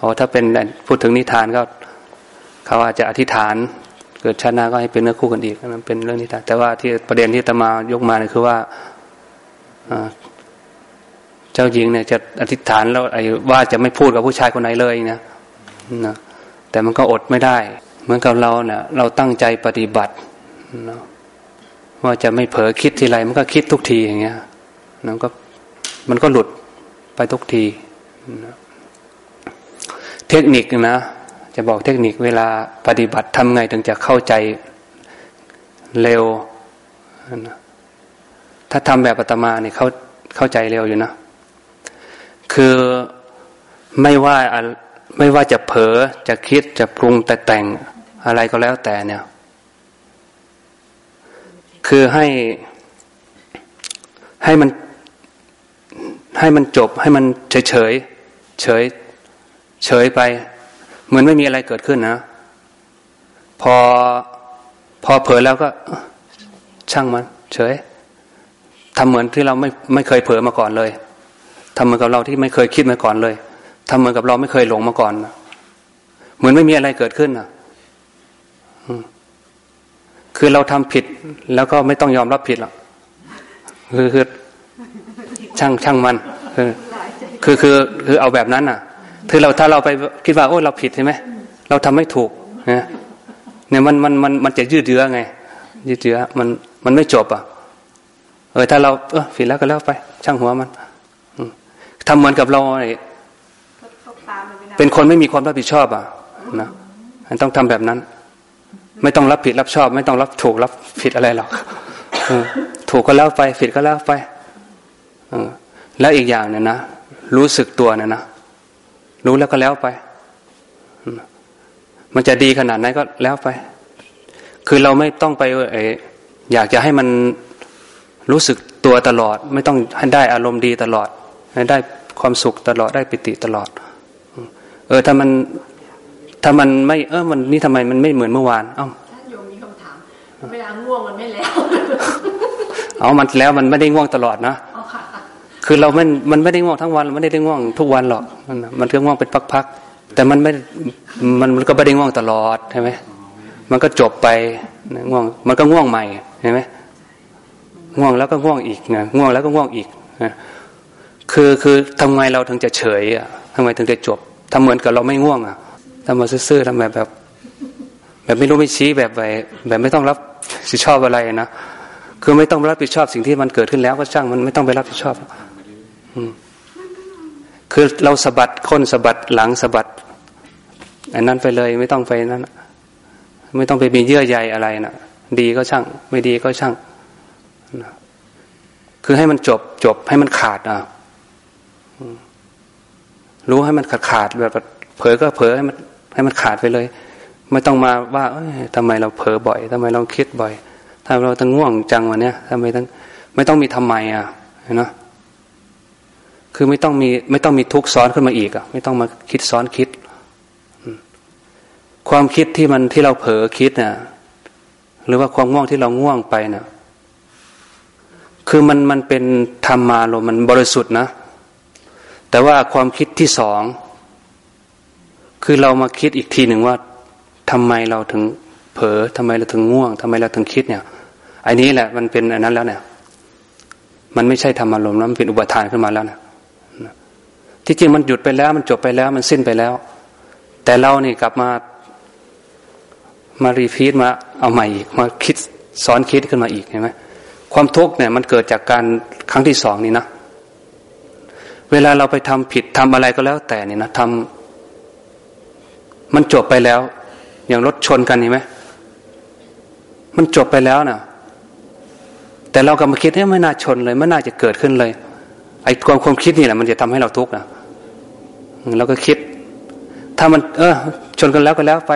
อ๋อถ้าเป็นพูดถึงนิทานก็ เขาอาจจะอธิษฐาน เกิดชาติหน้าก็ให้เป็นเนื้อคู่กันอีกนั้นเป็นเรื่องนิทานแต่ว่าที่ประเด็นที่ตมายกมาเนี่ยคือว่าเจ้าหญิงเนี่ยจะอธิษฐานแล้วไอ้ว่าจะไม่พูดกับผู้ชายคนไหนเลยนะนะแต่มันก็อดไม่ได้ เหมือนกับเราเนี่ยเราตั้งใจปฏิบัตินะว่าจะไม่เผลอคิดทีไรมันก็คิดทุกทีอย่างเงี้ยมันก็มันก็หลุดไปทุกทีนะเทคนิคนะ จะบอกเทคนิคเวลาปฏิบัติทำไงถึงจะเข้าใจเร็ว ถ้าทำแบบปัตมาเนี่ยเข้าเข้าใจเร็วอยู่นะ คือไม่ว่าไม่ว่าจะเผลอจะคิดจะปรุงแต่แต่งอะไรก็แล้วแต่เนี่ย คือให้ให้มันให้มันจบให้มันเฉยเฉยเฉยเฉยไป เหมือนไม่มีอะไรเกิดขึ้นนะ พอพอเผลอแล้วก็ ช่างมันเฉยทำเหมือนที่เราไม่ไม่เคยเผลอมาก่อนเลยทำเหมือนกับเราที่ไม่เคยคิดมาก่อนเลยทำเหมือนกับเราไม่เคยหลงมาก่อนเหมือนไม่มีอะไรเกิดขึ้นอะคือเราทำผิดแล้วก็ไม่ต้องยอมรับผิดหรอกคือคือช่างช่างมันคือคือคือคือเอาแบบนั้นอะ คือเราถ้าเราไปคิดว่าโอ้เราผิดใช่ไหมเราทำไม่ถูกนะเนี่ยมันมันมันมันจะยืดเยื้อไง ยืดเยื้อมันมันไม่จบอะเออถ้าเราเออผิดแล้วก็แล้วไป ช่างหัวมันทำเหมือนกับเราเป็นคนไม่มีความรับผิดชอบอะนะต้องทำแบบนั้น ไม่ต้องรับผิดรับชอบ ไม่ต้องรับถูกรับผิดอะไรหรอกถูกก็แล้วไป ผิดก็แล้วไปแล้วอีกอย่างเนี่ยนะรู้สึกตัวเนี่ยนะ รู้แล้วก็แล้วไป มันจะดีขนาดไหนก็แล้วไป คือเราไม่ต้องไปเออยากจะให้มันรู้สึกตัวตลอด ไม่ต้องให้ได้อารมณ์ดีตลอด ให้ได้ความสุขตลอดได้ปิติตลอด เออถ้ามันถ้ามันไม่เออมันนี่ทำไมมันไม่เหมือนเมื่อวานเอ้าท่านโยมมีคำถามเวลาง่วงมันไม่แล้ว เอามันแล้วมันไม่ได้ง่วงตลอดนะ คือเราไม่มันไม่ได้ง่วงทั้งวันไม่ได้ได้ง่วงทุกวันหรอกมันมันก็ง่วงเป็นพักๆแต่มันไม่มันมันก็ไม่ได้ง่วงตลอดใช่ไหมมันก็จบไปง่วง มันก็ง่วงใหม่ใช่ไหมง่วงแล้วก็ง่วงอีกนะง่วงแล้วก็ง่วงอีกนะคือคือทำไงเราถึงจะเฉยอะทำไมถึงจะจบทำเหมือนกับเราไม่ง่วงอะทำมาซื่อๆทำแบบแบบ แบบไม่รู้ไม่ชี้แบบแบบแบบไม่ต้องรับผิดชอบอะไรนะคือไม่ต้องรับผิดชอบสิ่งที่มันเกิดขึ้นแล้วก็ช่างมันไม่ต้องไปรับผิดชอบ คือเราสะบัดค้นสะบัดหลังสะบัดอันนั้นไปเลยไม่ต้องไปนั้นไม่ต้องไปมีเยื่อใยอะไรนะดีก็ช่าง ไม่ดีก็ช่างคือให้มันจบจบให้มันขาดอะรู้ให้มันขาดขาดแบบเผลอก็เผลอให้มัน ให้มันขาดไปเลย ไม่ต้องมาว่าทำไมเราเผลอบ่อยทำไมเราคิดบ่อยทำไมเราตั้งง่วงจังวันเนี้ยทำไมตั้งไม่ต้องมีทำไมอะเห็นไหม คือไม่ต้องมีไม่ต้องมีทุกซ้อนขึ้นมาอีกอะ ไม่ต้องมาคิดซ้อนคิด ความคิดที่มันที่เราเผลอคิดเนี่ยหรือว่าความง่วงที่เราง่วงไปเนี่ยคือมันมันเป็นธรรมารมมันบริสุทธิ์นะ แต่ว่าความคิดที่สองคือเรามาคิดอีกทีหนึ่งว่าทำไมเราถึงเผลอทำไมเราถึงง่วงทำไมเราถึงคิดเนี่ยอันนี้แหละมันเป็นอันนั้นแล้วเนี่ย มันไม่ใช่ธรรมารมณ์แล้วมันเป็นอุปทานขึ้นมาแล้วนะ ที่จริงมันหยุดไปแล้ว มันจบไปแล้ว มันสิ้นไปแล้ว แต่เรานี่กลับมามารีพีทมาเอาใหม่อีกมาคิดซ้อนคิดขึ้นมาอีกเห็นไหมความทุกข์เนี่ยมันเกิดจากการครั้งที่สองนี่นะ เวลาเราไปทำผิดทำอะไรก็แล้ว แต่นี่นะทำมันจบไปแล้ว อย่างรถชนกันเห็นไหมมันจบไปแล้วนะแต่เรากลับมาคิดเนี่ยไม่น่าชนเลยไม่น่าจะเกิดขึ้นเลยไอ้ความความคิดนี่แหละมันจะทำให้เราทุกข์นะ เราก็คิด ถ้ามัน เออ ชนกันแล้วก็แล้วไป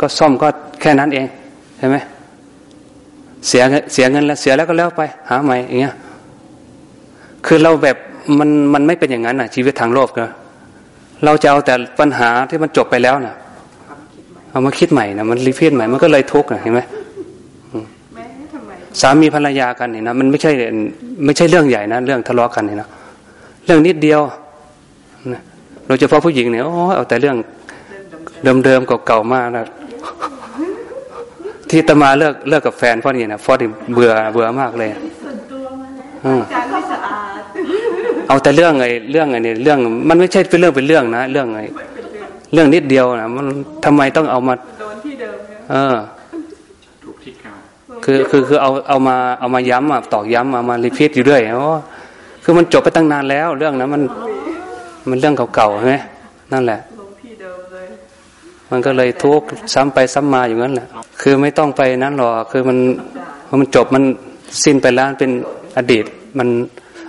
ก็ซ่อมก็แค่นั้นเองใช่ไหมเสียเสียเงินแล้วเสียแล้วก็แล้วไป หาใหม่อย่างเงี้ย คือเราแบบมันมันไม่เป็นอย่างนั้นอะชีวิตทางโลกก็เราจะเอาแต่ปัญหาที่มันจบไปแล้วน่ะ เอามาคิดใหม่นะมันรีพีทใหม่มันก็เลยทุกข์เห็นไหมสามีภรรยากันนี่นะมันไม่ใช่ไม่ใช่เรื่องใหญ่นะ เรื่องทะเลาะกันนี่นะเรื่องนิดเดียว โดยเฉพาะผู้หญิงเนี่ยโอ้เอาแต่เรื่องเดิมๆเก่าๆมากนะที่ตมาเลิกเลิกกับแฟนเพราะนี่นะเพราะที่เบื่อเบื่อมากเลยเอาแต่เรื่องไอ้เรื่องไอ้นี่เรื่อง มันไม่ใช่เป็นเรื่องเป็นเรื่องนะเรื่องไอ้เรื่องนิดเดียวนะมันทำไมต้องเอามาโดนที่เดิมเออคือคือคือเอาเอามาเอามาย้ำมาตอกย้ำมามารีพีทอยู่ด้วยเพราะคือมันจบไปตั้งนานแล้ว เรื่องนั้นมัน มันเรื่องเก่าๆใช่ไหมนั่นแหละมันก็เลยทุกข์ซ้ำไปซ้ำมาอย่างนั้นแหละ คือไม่ต้องไปนั้นหรอกคือมันมันจบมันสิ้นไปแล้วเป็นอดีต มัน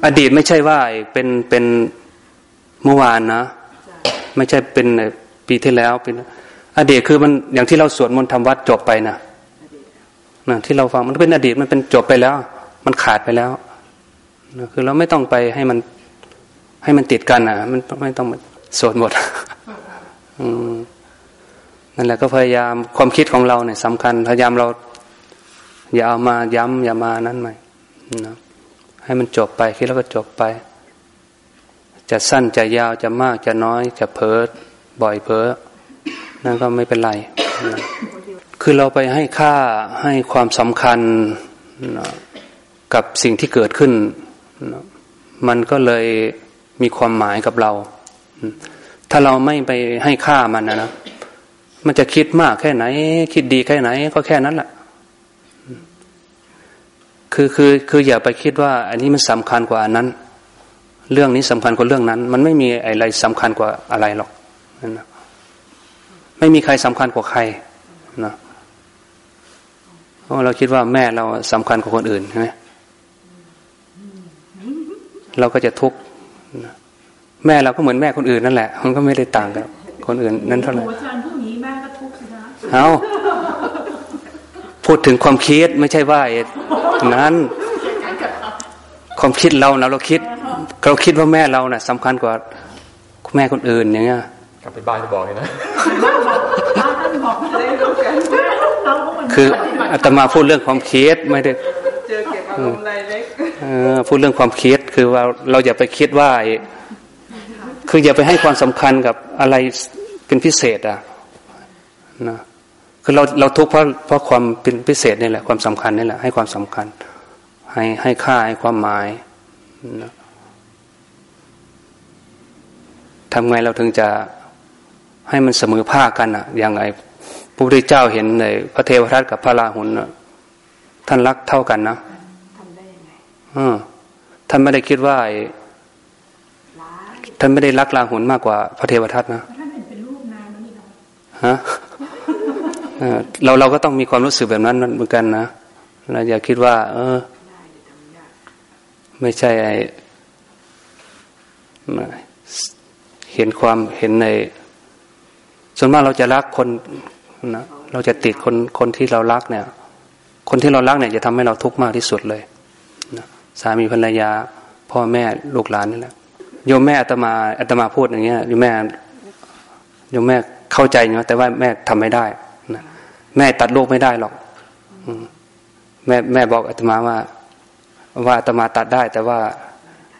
อดีตไม่ใช่ว่าเป็นเป็นเมื่อวานนะ ไม่ใช่เป็นปีที่แล้วเป็น อดีตคือมันอย่างที่เราสวดมนต์ทำวัดจบไปนะนะที่เราฟังมันเป็นอดีตมันเป็นจบไปแล้ว มันขาดไปแล้วนะคือเราไม่ต้องไปให้มัน ให้มันติดกันอะ มันไม่ต้องสวดหมด อืมนั่นแหละก็พยายามความคิดของเราเนี่ยสำคัญ พยายามเรา อย่าเอามาย้ำอย่ามานั้นใหม่นะให้มันจบไปคิดแล้วก็จบไป จะสั้นจะยาวจะมากจะน้อย จะเพ้อบ่อยเพ้อนั่นก็ไม่เป็นไรนะคือเราไปให้ค่าให้ความสำคัญนะกับสิ่งที่เกิดขึ้นนะมันก็เลย มีความหมายกับเรา ถ้าเราไม่ไปให้ค่ามันนะนะมันจะคิดมากแค่ไหน คิดดีแค่ไหน ก็แค่นั้นแหละคือคือคืออย่าไปคิดว่า อันนี้มันสำคัญกว่าอันนั้น เรื่องนี้สำคัญกว่าเรื่องนั้น มันไม่มีอะไรสำคัญกว่าอะไรหรอกนะไม่มีใครสำคัญกว่าใครนะเพราะเราคิดว่าแม่เราสำคัญกว่าคนอื่นใช่ไหมเราก็จะทุกข์ แม่เราก็เหมือนแม่คนอื่นนั่นแหละ มันก็ไม่ได้ต่างกับคนอื่นนั้นเท่าไหร่เอาพูดถึงความคิดไม่ใช่ว่านั้น ความคิดเรานะเราคิด เราคิดว่าแม่เรานะ่ะสำคัญกว่าแม่คนอื่นอย่างเงี้ยกลับไปบ้านจะบอกเลยนะคืออาตมาพูดเรื่องความคิดไม่ได้เจอเกี่ยวกับลมไรเล็กพูดเรื่องความคิดคือว่าเราอย่าไปคิดว่า คืออย่าไปให้ความสำคัญกับอะไรเป็นพิเศษอะนะคือเราเราทุกข์เพราะเพราะความเป็นพิเศษนี่แหละความสำคัญนี่แหละให้ความสำคัญ ให้ให้ค่าให้ความหมายนะทำไงเราถึงจะให้มันเสมอภาคกันอะอย่างไรพระพุทธเจ้าเห็นในพระเทวทัตกับพระราหุลท่านรักเท่ากันนะทำได้ยังไงท่านไม่ได้คิดว่า ท่านไม่ได้รักราหุลมากกว่าพระเทวทัตนะฮะเราเราก็ต้องมีความรู้สึกแบบนั้นเหมือนกันนะเราอย่าคิดว่า เออ ไม่ใช่ไอเห็นความเห็นในส่วนมากเราจะรักคนนะเราจะติดคนคนที่เรารักเนี่ย คนที่เรารักเนี่ยจะทำให้เราทุกข์มากที่สุดเลยนะสามีภรรยา พ่อแม่ลูกหลานนี่แหละ โยมแม่อาตมาอาตมาพูดอย่างเงี้ยโยมแม่โยมแม่เข้าใจเนาะแต่ว่าแม่ทำไม่ได้นะแม่ตัดลูกไม่ได้หรอกแม่แม่บอกอาตมาว่า ว่าอาตมาตัดได้ แต่ว่า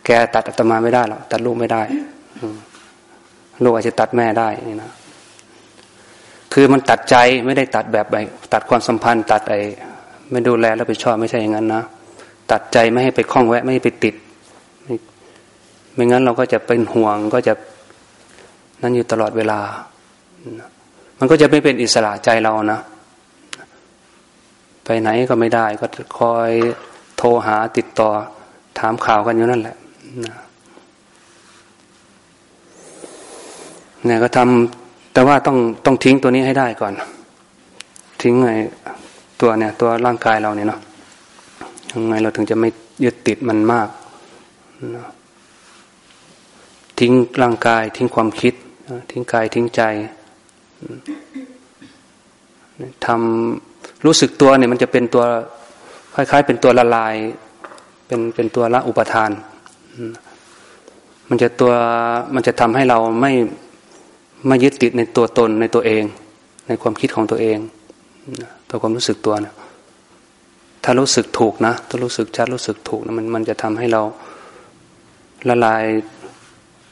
แกตัดอาตมาไม่ได้หรอกตัดลูกไม่ได้ลูกอาจจะตัดแม่ได้นี่นะคือมันตัดใจไม่ได้ตัดแบบไปตัดความสัมพันธ์ ตัดไอ้ไม่ดูแลแล้วไปชอบไม่ใช่อย่างนั้นนะตัดใจไม่ให้ไปคล้องแวะไม่ให้ไปติด ไม่งั้นเราก็จะเป็นห่วงก็จะนั่นอยู่ตลอดเวลา มันก็จะไม่เป็นอิสระใจเรานะ ไปไหนก็ไม่ได้ ก็คอยโทรหาติดต่อถามข่าวกันอยู่นั่นแหละเนี่ยก็ทำแต่ว่าต้องต้องทิ้งตัวนี้ให้ได้ก่อน ทิ้งไอ้ตัวเนี่ย ตัวร่างกายเราเนี่ยเนาะยังไงเราถึงจะไม่ยึดติดมันมากนะ ทิ้งร่างกาย ทิ้งความคิด ทิ้งกายทิ้งใจทำรู้สึกตัวเนี่ยมันจะเป็นตัวคล้าย ๆ เป็นตัวละลาย เป็นเป็นตัวละอุปทาน มันจะตัวมันจะทำให้เราไม่ไม่ยึดติดในตัวตนในตัวเอง ในความคิดของตัวเองตัวความรู้สึกตัวนะถ้ารู้สึกถูกนะถ้ารู้สึกชัดรู้สึกถูกนะมันมันจะทำให้เราละลาย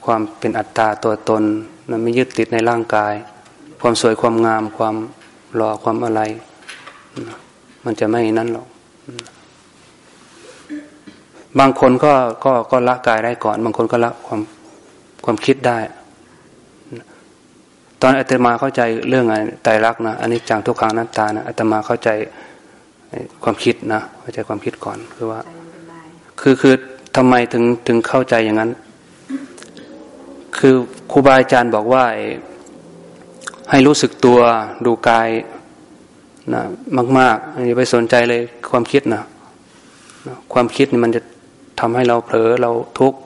ความเป็นอัตตาตัวตนนไม่ยึดติดในร่างกาย ความสวยความงามความรอความอะไร มันจะไม่นั่นหรอก บางคนก็ก็ก็ละกายได้ก่อน บางคนก็ละความความคิดได้ ตอนอาตมาเข้าใจเรื่องอะไรไตรลักษณ์นะอันนี้จังทุกครั้งนัตตานะอาตมาเข้าใจความคิดนะเข้าใจความคิดก่อนคือว่า คือคือทำไมถึงถึงเข้าใจอย่างนั้น คือครูบาอาจารย์บอกว่าให้รู้สึกตัวดูกายนะมากๆอย่าไปสนใจเลยความคิดนะความคิดนี่มันจะทำให้เราเผลอเราทุกข์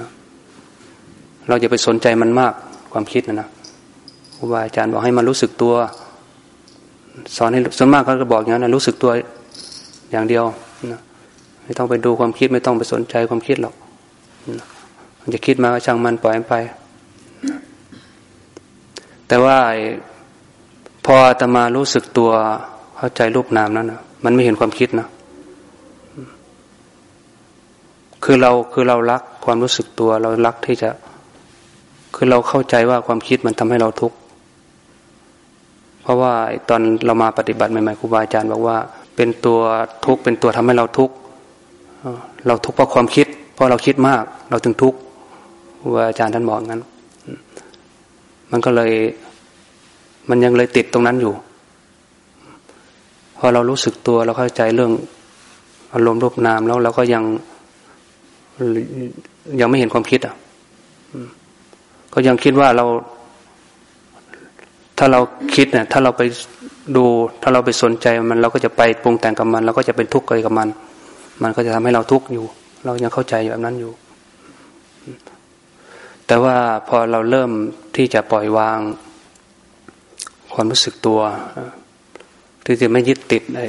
นะเราจะไปสนใจมันมากความคิดนะนะครูบาอาจารย์บอกให้มันรู้สึกตัว สอนให้ส่วนมากเขาก็บอกอย่างนั้นนะรู้สึกตัวอย่างเดียวนะไม่ต้องไปดูความคิดไม่ต้องไปสนใจความคิดหรอกนะ มันจะคิดมาก็ช่างมันปล่อยมันไป แต่ว่าพอตมารู้สึกตัวเข้าใจรูปนามนั้นนะมันไม่เห็นความคิดนะคือเราคือเรารักความรู้สึกตัวเรารักที่จะ คือเราเข้าใจว่าความคิดมันทำให้เราทุกข์เพราะว่าตอนเรามาปฏิบัติใหม่ๆครูบาอาจารย์บอกว่า เป็นตัวทุกข์เป็นตัวทำให้เราทุกข์เราทุกข์เพราะความคิด เพราะเราคิดมาก เราถึงทุกข์ ครูบาอาจารย์ท่านบอกงั้น มันก็เลย มันยังเลยติดตรงนั้นอยู่ พอเรารู้สึกตัวเราเข้าใจเรื่องอารมณ์รูปนามแล้วเราก็ยังยังไม่เห็นความคิดอะก็ยังคิดว่าเรา ถ้าเราคิดเนี่ยถ้าเราไปดู ถ้าเราไปสนใจมันเราก็จะไปปรุงแต่งกับมัน เราก็จะเป็นทุกข์กับมัน มันก็จะทำให้เราทุกข์อยู่ เรายังเข้าใจแบบนั้นอยู่ แต่ว่าพอเราเริ่มที่จะปล่อยวาง ความรู้สึกตัว ที่จะไม่ยึดติดใน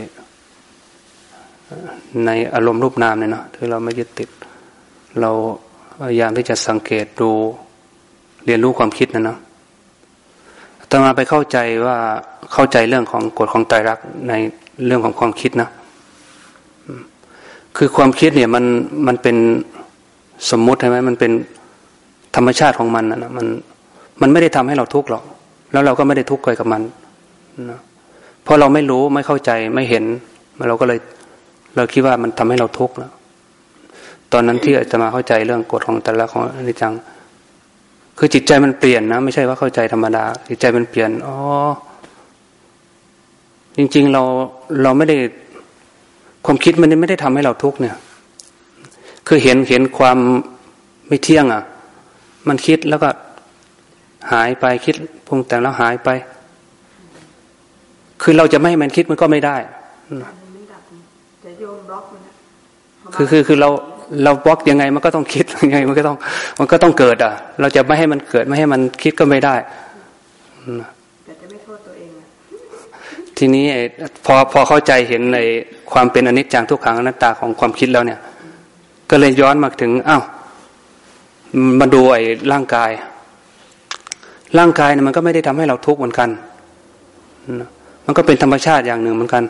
ในอารมณ์รูปนามเนี่ยเนาะที่เราไม่ยึดติด เราพยายามที่จะสังเกตดูเรียนรู้ความคิดนะเนาะต่อมาไปเข้าใจว่าเข้าใจเรื่องของกฎของไตรลักษณ์ในเรื่องของความคิดนะ คือความคิดเนี่ยมันมันเป็นสมมุติใช่ไหมมันเป็น ธรรมชาติของมันนะมันมันไม่ได้ทำให้เราทุกข์หรอก แล้วเราก็ไม่ได้ทุกข์กับมันนะเพราะเราไม่รู้ไม่เข้าใจไม่เห็นเราก็เลยเราคิดว่ามันทำให้เราทุกข์แล้วตอนนั้นที่อาจจะมาเข้าใจเรื่องกฎของแต่ละของอนิจจัง คือจิตใจมันเปลี่ยนนะ ไม่ใช่ว่าเข้าใจธรรมดา จิตใจมันเปลี่ยนอ๋อจริง ๆ เราเราไม่ได้ความคิดมันไม่ได้ทำให้เราทุกข์เนี่ย คือเห็นเห็นความไม่เที่ยงอะ มันคิดแล้วก็หายไปคิดพุงแต่งแล้วหายไป คือเราจะไม่ให้มันคิดมันก็ไม่ได้คือคือคือเราเราบล็อกยังไงมันก็ต้องคิดยังไงมันก็ต้อง มันก็ต้องเกิด อะ เราจะไม่ให้มันเกิดไม่ให้มันคิดก็ไม่ได้แต่จะไม่โทษตัวเองทีนี้พอพอเข้าใจเห็นในความเป็นอนิจจังทุกขังอนัตตาของความคิดแล้วเนี่ย ก็เลยย้อนมาถึงอ้าว มาดูไอ้ร่างกาย ร่างกายเนี่ยมันก็ไม่ได้ทำให้เราทุกข์เหมือนกันมันก็เป็นธรรมชาติอย่างหนึ่งเหมือนกัน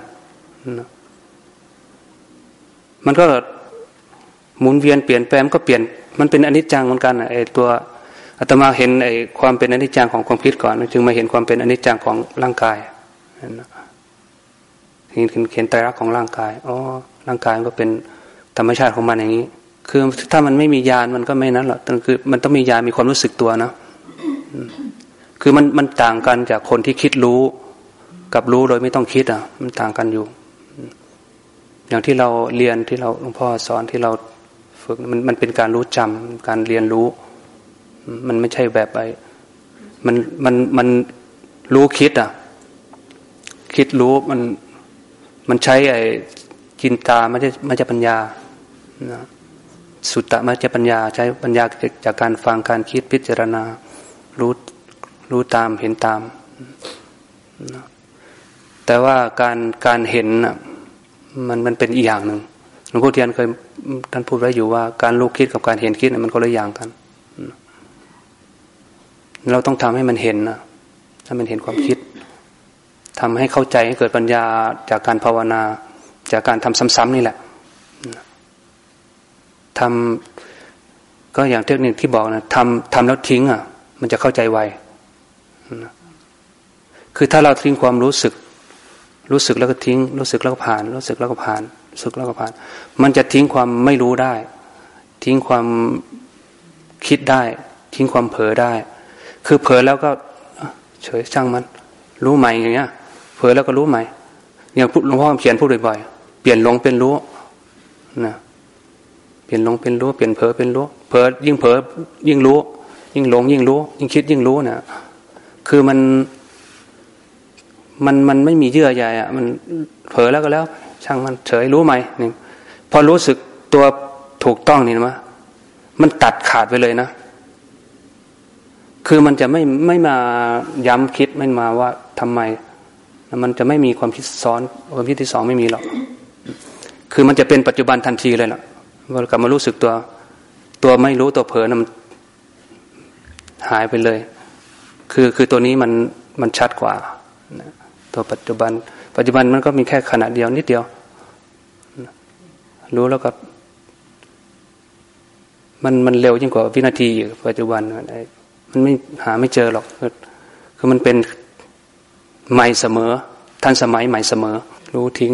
มันก็หมุนเวียนเปลี่ยนแปลงก็เปลี่ยนมันเป็นอนิจจังเหมือนกันไอ้ตัวอาตมาเห็นไอ้ความเป็นอนิจจังของความคิดก่อน จึงมาเห็นความเป็นอนิจจังของร่างกายเห็นเห็นไตรลักษณ์ของร่างกายอ๋อร่างกายมันก็เป็นธรรมชาติของมันอย่างนี้ คือถ้ามันไม่มียานมันก็ไม่นั้นหรอกคือมันต้องมียานมีความรู้สึกตัวนะคือมันมันต่างกันจากคนที่คิดรู้ กับรู้โดยไม่ต้องคิดอะ มันต่างกันอยู่ อย่างที่เราเรียนที่เราหลวงพ่อสอนที่เราฝึกมันมันเป็นการรู้จำการเรียนรู้ มันไม่ใช่แบบไอ้มันมันมันรู้คิดอะ คิดรู้มันมันใช้ไอ้จินตาไม่ใช่ไม่ใช่ปัญญานะ สุตตะม่ใช่ปัญญาใช้ปัญญาจากการฟังการคิดพิจารณา รู้รู้ตามเห็นตาม แต่ว่าการการเห็นมันมันเป็นอีกอย่างหนึ่งหลวงพ่อเทียนเคยท่านพูดไว้อยู่ว่าการรู้คิดกับการเห็นคิดมันคนละอย่างกัน เราต้องทำให้มันเห็นนะถ้ามันเห็นความคิดทำให้เข้าใจให้เกิดปัญญาจากการภาวนา จากการทำซ้ำๆนี่แหละ ทำก็อย่างเทคนิคที่บอกนะทำทำแล้วทิ้งอะ มันจะเข้าใจไวคือถ้าเราทิ้งความรู้สึก รู้สึกแล้วก็ทิ้ง รู้สึกแล้วก็ผ่าน รู้สึกแล้วก็ผ่านรู้สึกแล้วก็ผ่าน มันจะทิ้งความไม่รู้ได้ ทิ้งความคิดได้ ทิ้งความเผลอได้ คือเผลอแล้วก็เฉยช่างมัน รู้ใหม่อย่างเงี้ย เผลอแล้วก็รู้ใหม่อย่างหลวงพ่อเขียนพูดบ่อยๆเปลี่ยนหลงเป็นรู้นะ เปลี่ยนหลงเป็นรู้เปลี่ยนเผลอเป็นรู้เผลอยิ่งเผลอยิ่งรู้ ยิ่งหลงยิ่งรู้ ยิ่งคิดยิ่งรู้เนี่ยคือมัน มันมันไม่มีเยื่อใยอะ มันเผลอแล้วก็แล้ว ช่างมันเฉยรู้ไหมนี่พอรู้สึกตัวถูกต้องนี่นะมันตัดขาดไปเลยนะคือมันจะไม่ไม่มาย้ำคิดไม่มาว่าทำไม มันจะไม่มีความคิดซ้อนความคิดที่สองไม่มีหรอก คือมันจะเป็นปัจจุบันทันทีเลยล่ะ พอกลับมารู้สึกตัว ตัวไม่รู้ตัวเผลอนะมันหายไปเลย คือคือตัวนี้มันมันชัดกว่าตัวปัจจุบัน ปัจจุบันมันก็มีแค่ขณะเดียวนิดเดียว รู้แล้วก็มันมันเร็วยิ่งกว่าวินาทีอยู่ปัจจุบันมันไม่หาไม่เจอหรอก คือมันเป็นใหม่เสมอท่านสมัยใหม่เสมอ รู้ทิ้ง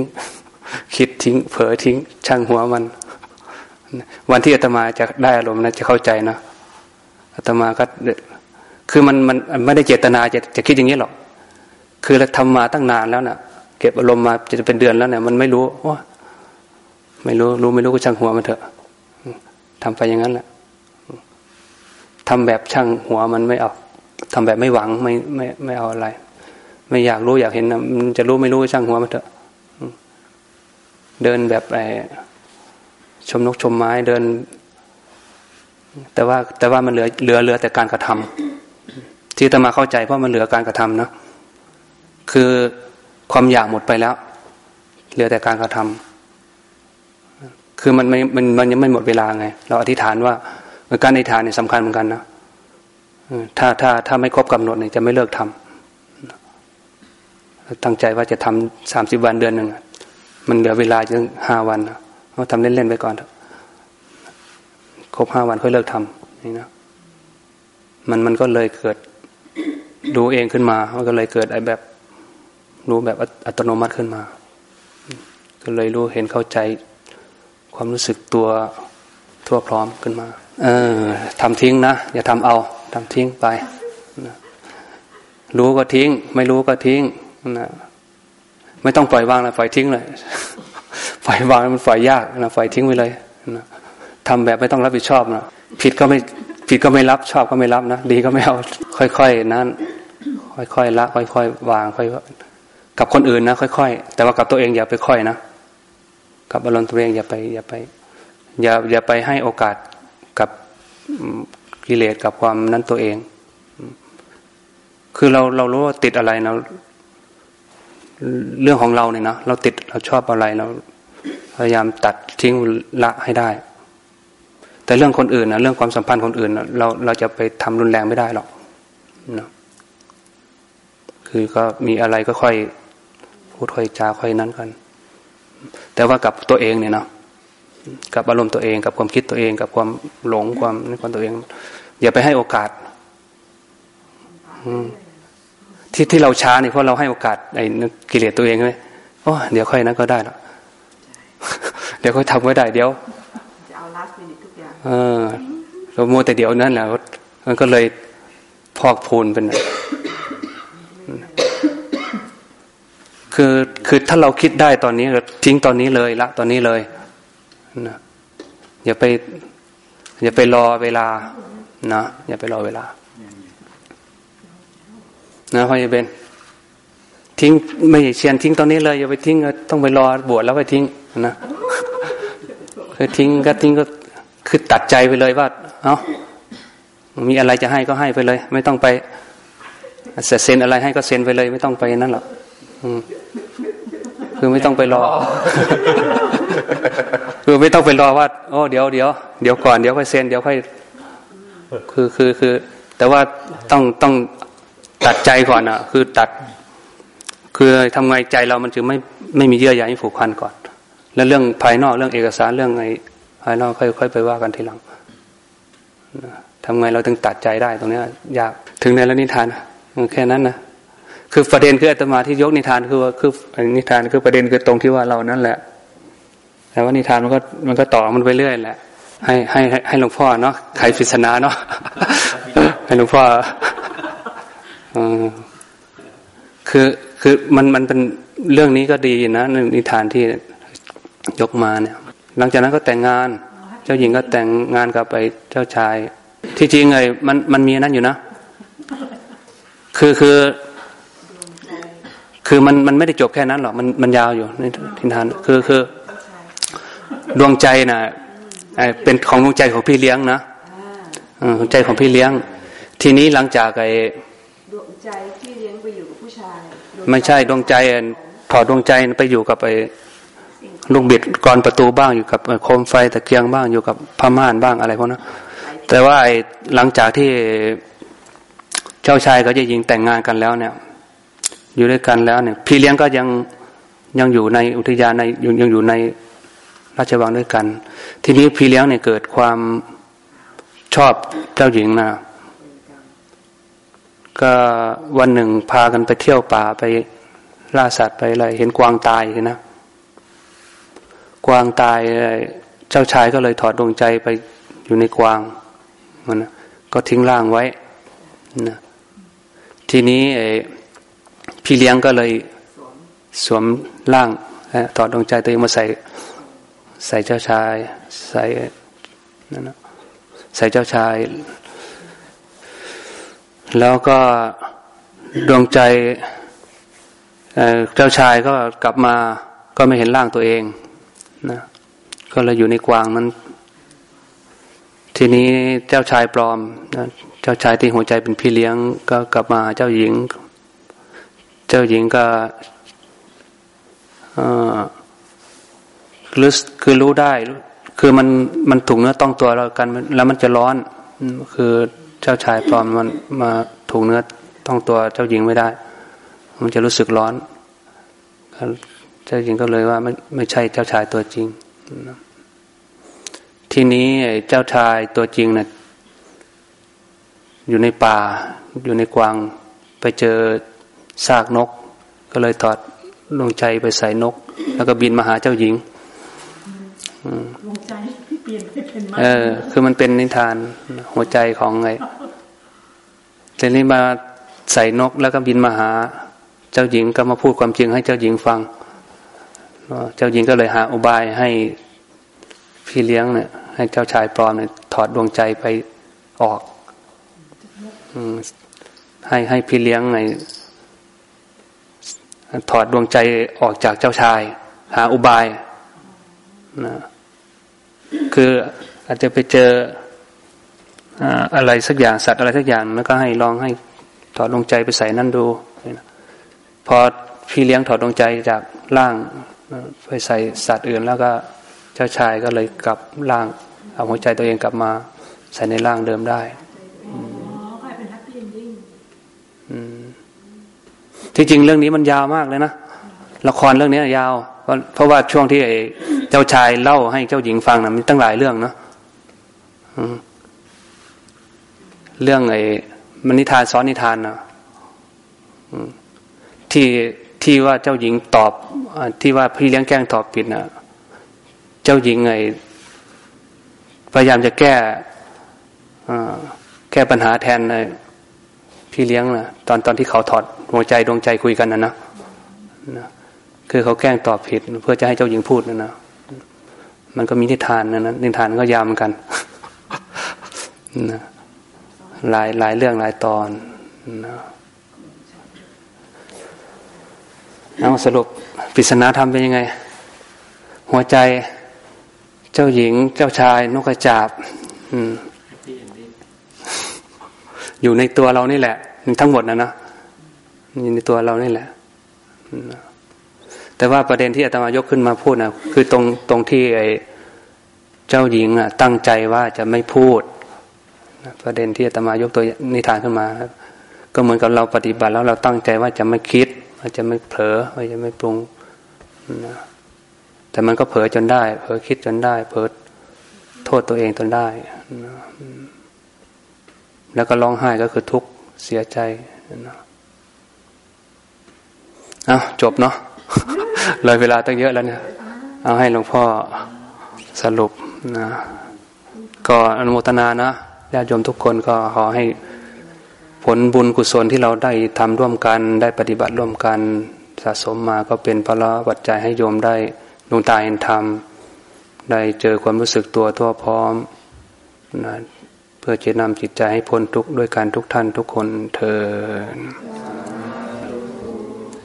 คิดทิ้ง เผลอทิ้ง ช่างหัวมัน วันที่อาตมาจะได้อารมณ์นะจะเข้าใจนะอาตมาก็คือมันมันไม่ได้เจตนาจะจะคิดอย่างนี้หรอก คือเราทำมาตั้งนานแล้วนะ่ะ เก็บอารมณ์มาจะเป็นเดือนแล้วเนี่ยมันไม่รู้ว่าไม่รู้รู้ไม่รู้ก็ช่างหัวมันเถอะทำไปอย่างนั้นแหละทำแบบช่างหัวมันไม่เอาทำแบบไม่หวังไม่ไม่ไม่เอาอะไร ไม่อยากรู้อยากเห็นนะมันจะรู้ไม่รู้ช่างหัวมันเถอะเดินแบบไอ ชมนกชมไม้เดิน แต่ว่าแต่ว่ามันเหลือเหลือเหลือแต่การกระทำที่ตมาเข้าใจเพราะมันเหลือการกระทำนะคือความอยากหมดไปแล้ว เหลือแต่การกระทำคือมันไม่มันมันยังไม่หมดเวลาไง เราอธิษฐานว่าการอธิษฐานเนี่ยสำคัญเหมือนกันนะถ้าถ้าถ้าไม่ครบกำหนดเนี่ยจะไม่เลิกทำตั้งใจว่าจะทำสามสิบวันเดือนหนึ่งมันเหลือเวลาจึงห้าวัน เราทำเล่นๆไปก่อนครบห้าวันค่อยเลิกทำนี่นะมันมันก็เลยเกิดรู้เองขึ้นมามันก็เลยเกิดไอ้แบบรู้แบบอัตโนมัติขึ้นมา ก็เลยรู้เห็นเข้าใจ ความรู้สึกตัวทั่วพร้อมขึ้นมา เออทำทิ้งนะ อย่าทำเอาทำทิ้งไปรู้ก็ทิ้ง ไม่รู้ก็ทิ้งนะไม่ต้องปล่อยวางเลยปล่อยทิ้งเลย ปล่อยวางมันปล่อยยากนะปล่อยทิ้งไปเลยนะทำแบบไม่ต้องรับผิดชอบนะผิดก็ไม่ผิดก็ไม่รับชอบก็ไม่รับนะดีก็ไม่เอาค่อยๆนั้น ค่อยๆละค่อยๆวางค่อยกับคนอื่นนะค่อยๆแต่ว่ากับตัวเองอย่าไปค่อยนะกับอารมณ์ตัวเองอย่าไปอย่าไป อย่าอย่าไปให้โอกาสกับกิเลสกับความนั้นตัวเอง คือเราเรารู้ว่าติดอะไรเรา เรื่องของเราเนี่ยนะเราติดเราชอบอะไรเราพยายามตัดทิ้งละให้ได้ แต่เรื่องคนอื่นนะเรื่องความสัมพันธ์คนอื่นนะเราเราจะไปทำรุนแรงไม่ได้หรอกนะคือก็มีอะไรก็ค่อยพูดค่อยจาค่อยนั้นกัน แต่ว่ากับตัวเองเนี่ยนะกับอารมณ์ตัวเอง กับความคิดตัวเอง กับความหลงความนี่ความตัวเอง อย่าไปให้โอกาส ที่ที่เราช้าเนี่ยเพราะเราให้โอกาสไอ้กิเลสตัวเองไหมโอ้เดี๋ยวค่อยนั้นก็ได้แล้วเดี๋ยวค่อยทำก็ได้เดี๋ยวจะเอาลาสมินิทุกอย่างเออเราโมแต่เดี๋ยวนั้นแหละมันก็เลยพอกพูนเป็นคือคือถ้าเราคิดได้ตอนนี้ทิ้งตอนนี้เลยละตอนนี้เลยนะอย่าไป อย่าไปรอเวลานะอย่าไปรอเวลา นะพ่อจะเป็นทิ้งไม่เชียนทิ้งตอนนี้เลยอย่าไปทิ้งต้องไปรอบวชแล้วไปทิ้งนะคือทิ้งก็ทิ้งก็คือตัดใจไปเลยว่าเนาะมีอะไรจะให้ก็ให้ไปเลย ไม่ต้องไปเซ็นอะไรให้ก็เซ็นไปเลย ไม่ต้องไปนั่นหรอกคือไม่ต้องไปรอ คือไม่ต้องไปรอว่าโอ้เดี๋ยวเดี๋ยวเดี๋ยวก่อนเดี๋ยวค่อยเซ็นเดี๋ยวค่อยคือคือคือ แต่ว่าต้องต้อง ตัดใจก่อนอะ คือตัด คือทำไงใจเรามันจึงไม่ไม่มีเยื่อใยผูกพันก่อน แล้วเรื่องภายนอกเรื่องเอกสารเรื่องไอ้ภายนอกค่อยค่อยไปว่ากันทีหลังทำไงเราถึงตัดใจได้ตรงนี้ยากถึงในแล้วนิทานแค่นั้นนะคือประเด็นคืออาตมาที่ยกนิทานคือว่าคือนิทานคือประเด็นคือตรงที่ว่าเรานั่นแหละ แต่ว่านิทานมันก็มันก็ต่อมันไปเรื่อยแหละให้ให้ให้หลวงพ่อเนาะไขปริศนาเนาะให้หลวงพ่อ คือคือมันมันเป็นเรื่องนี้ก็ดีนะนิทานที่ยกมาเนี่ย หลังจากนั้นก็แต่งงาน เจ้าหญิงก็แต่งงานกับไปเจ้าชาย ที่จริงไงมันมันมีนั่นอยู่นะ คือคือคือมันมันไม่ได้จบแค่นั้นหรอกมันมันยาวอยู่ในทินทาน คือคือ ดวงใจนะ่ะเป็นของดวงใจของพี่เลี้ยงนะดวงใจของพี่เลี้ยง ทีนี้หลังจากไอ ใจพี่เลี้ยงไปอยู่กับผู้ชายไม่ใช่ดวงใจถอดดวงใจไปอยู่กับไอ้ลูกบิดกรอนประตูบ้างอยู่กับโคมไฟตะเกียงบ้างอยู่กับผ้าม่านบ้างอะไรพวกนั้นแต่ว่าไอ้หลังจากที่เจ้าชายกับเจ้าหญิงแต่งงานกันแล้วเนี่ย อยู่ด้วยกันแล้วเนี่ย พี่เลี้ยงก็ยังยังอยู่ในอุทยานในยังอยู่ในราชวังด้วยกัน ทีนี้พี่เลี้ยงเนี่ยเกิดความชอบเจ้าหญิงนะ ก็วันหนึ่งพากันไปเที่ยวป่าไปล่าสัตว์ไปอะไรเห็นกวางตายนะ กวางตายเจ้าชายก็เลยถอดดวงใจไปอยู่ในกวางมันก็ทิ้งร่างไว้นะทีนี้พี่เลี้ยงก็เลยสวมร่างถอดดวงใจตัวเองมาใส่ ใส่เจ้าชาย ใส่นั่นนะใส่เจ้าชาย แล้วก็ดวงใจเจ้าชายก็กลับมาก็ไม่เห็นร่างตัวเองนะก็เลยอยู่ในกวางนั้นทีนี้เจ้าชายปลอมนะเจ้าชายที่หัวใจเป็นพี่เลี้ยง ก็กลับมาเจ้าหญิง เจ้าหญิงก็รู้คือรู้ได้ คือมันมันถูกเนื้อต้องตัวเรากัน แล้วมันจะร้อน คือ เจ้าชายปลอมมันมาถูกเนื้อต้องตัวเจ้าหญิงไม่ได้ มันจะรู้สึกร้อน เจ้าหญิงก็เลยว่าไม่ไม่ใช่เจ้าชายตัวจริง ทีนี้เจ้าชายตัวจริงเนะ่ยอยู่ในป่า อยู่ในกวางไปเจอซากนก ก็เลยถอดดวงใจไปใส่นก แล้วก็บินมาหาเจ้าหญิงดวงใจ เปลี่ยนไปเป็นเออ คือมันเป็นนิทานหัวใจของไงแต่นี้มาใส่นกแล้วก็บินมาหา เจ้าหญิงก็มาพูดความจริงให้เจ้าหญิงฟัง เจ้าหญิงก็เลยหาอุบายให้พี่เลี้ยงเนี่ย ให้เจ้าชายปลอมเนี่ยถอดดวงใจไปออกให้ให้พี่เลี้ยงไงถอดดวงใจออกจากเจ้าชาย หาอุบายนะ คืออาจจะไปเจออะไรสักอย่างสัตว์อะไรสักอย่างแล้วก็ให้ลองให้ถอดดวงใจไปใส่นั่นดูพอพี่เลี้ยงถอดดวงใจจากร่างไปใส่สัตว์อื่น แล้วก็เจ้าชายก็เลยกลับร่างเอาหัวใจตัวเองกลับมาใส่ในร่างเดิมได้ที่จริงเรื่องนี้มันยาวมากเลยนะ ละครเรื่องนี้ยาว เพราะว่าช่วงที่เจ้จ้าชายเล่าให้เจ้าหญิงฟังนะมีตั้งหลายเรื่องเนาะเรื่องไอ้มนิทานซ้อนนิทานนะที่ที่ว่าเจ้าหญิงตอบที่ว่าพี่เลี้ยงแกล้งตอบผิดนะเจ้าหญิงไงพยายามจะแก้แก้ปัญหาแทนพี่เลี้ยงนะตอนตอนที่เขาถอดดวใจดวงใจคุยกันนะนะนะ คือเขาแกล้งตอบผิด เพื่อจะให้เจ้าหญิงพูดนะนะมันก็มีนิทานนะนะนิทานก็ยาวเหมือนกันนะหลายหลายเรื่องหลายตอนนะเอาสรุปปริศนาธรรมเป็นยังไง หัวใจเจ้าหญิง เจ้าชาย นกกระจาบอยู่ในตัวเรานี่แหละ ทั้งหมดนะนะอยู่ในตัวเรานี่แหละ แต่ว่าประเด็นที่อาตมายกขึ้นมาพูดนะคือตรงตรงที่ไอ้เจ้าหญิงอะตั้งใจว่าจะไม่พูด ประเด็นที่อาตมายกตัวนิทานขึ้นมา ก็เหมือนกับเราปฏิบัติแล้วเราตั้งใจว่าจะไม่คิดว่าจะไม่เผลอว่าจะไม่ปรุงนะแต่มันก็เผลอจนได้ เผลอคิดจนได้ เผลอโทษตัวเองจนได้นะแล้วก็ร้องไห้ก็คือทุกข์เสียใจนะเอาจบเนาะ เลยเวลาตั้งเยอะแล้วเนี่ย เอาให้หลวงพ่อสรุปนะก็อนุโมทนานะญาติโยมทุกคนก็ขอให้ผลบุญกุศลที่เราได้ทำร่วมกันได้ปฏิบัติร่วมกันสะสมมาก็เป็นพระวัจจัยให้โยมได้ดวงตาเห็นธรรมได้เจอความรู้สึกตัวทั่วพร้อมนะเพื่อจะนำจิตใจให้พ้นทุกข์ด้วยการทุกท่านทุกคนเทอ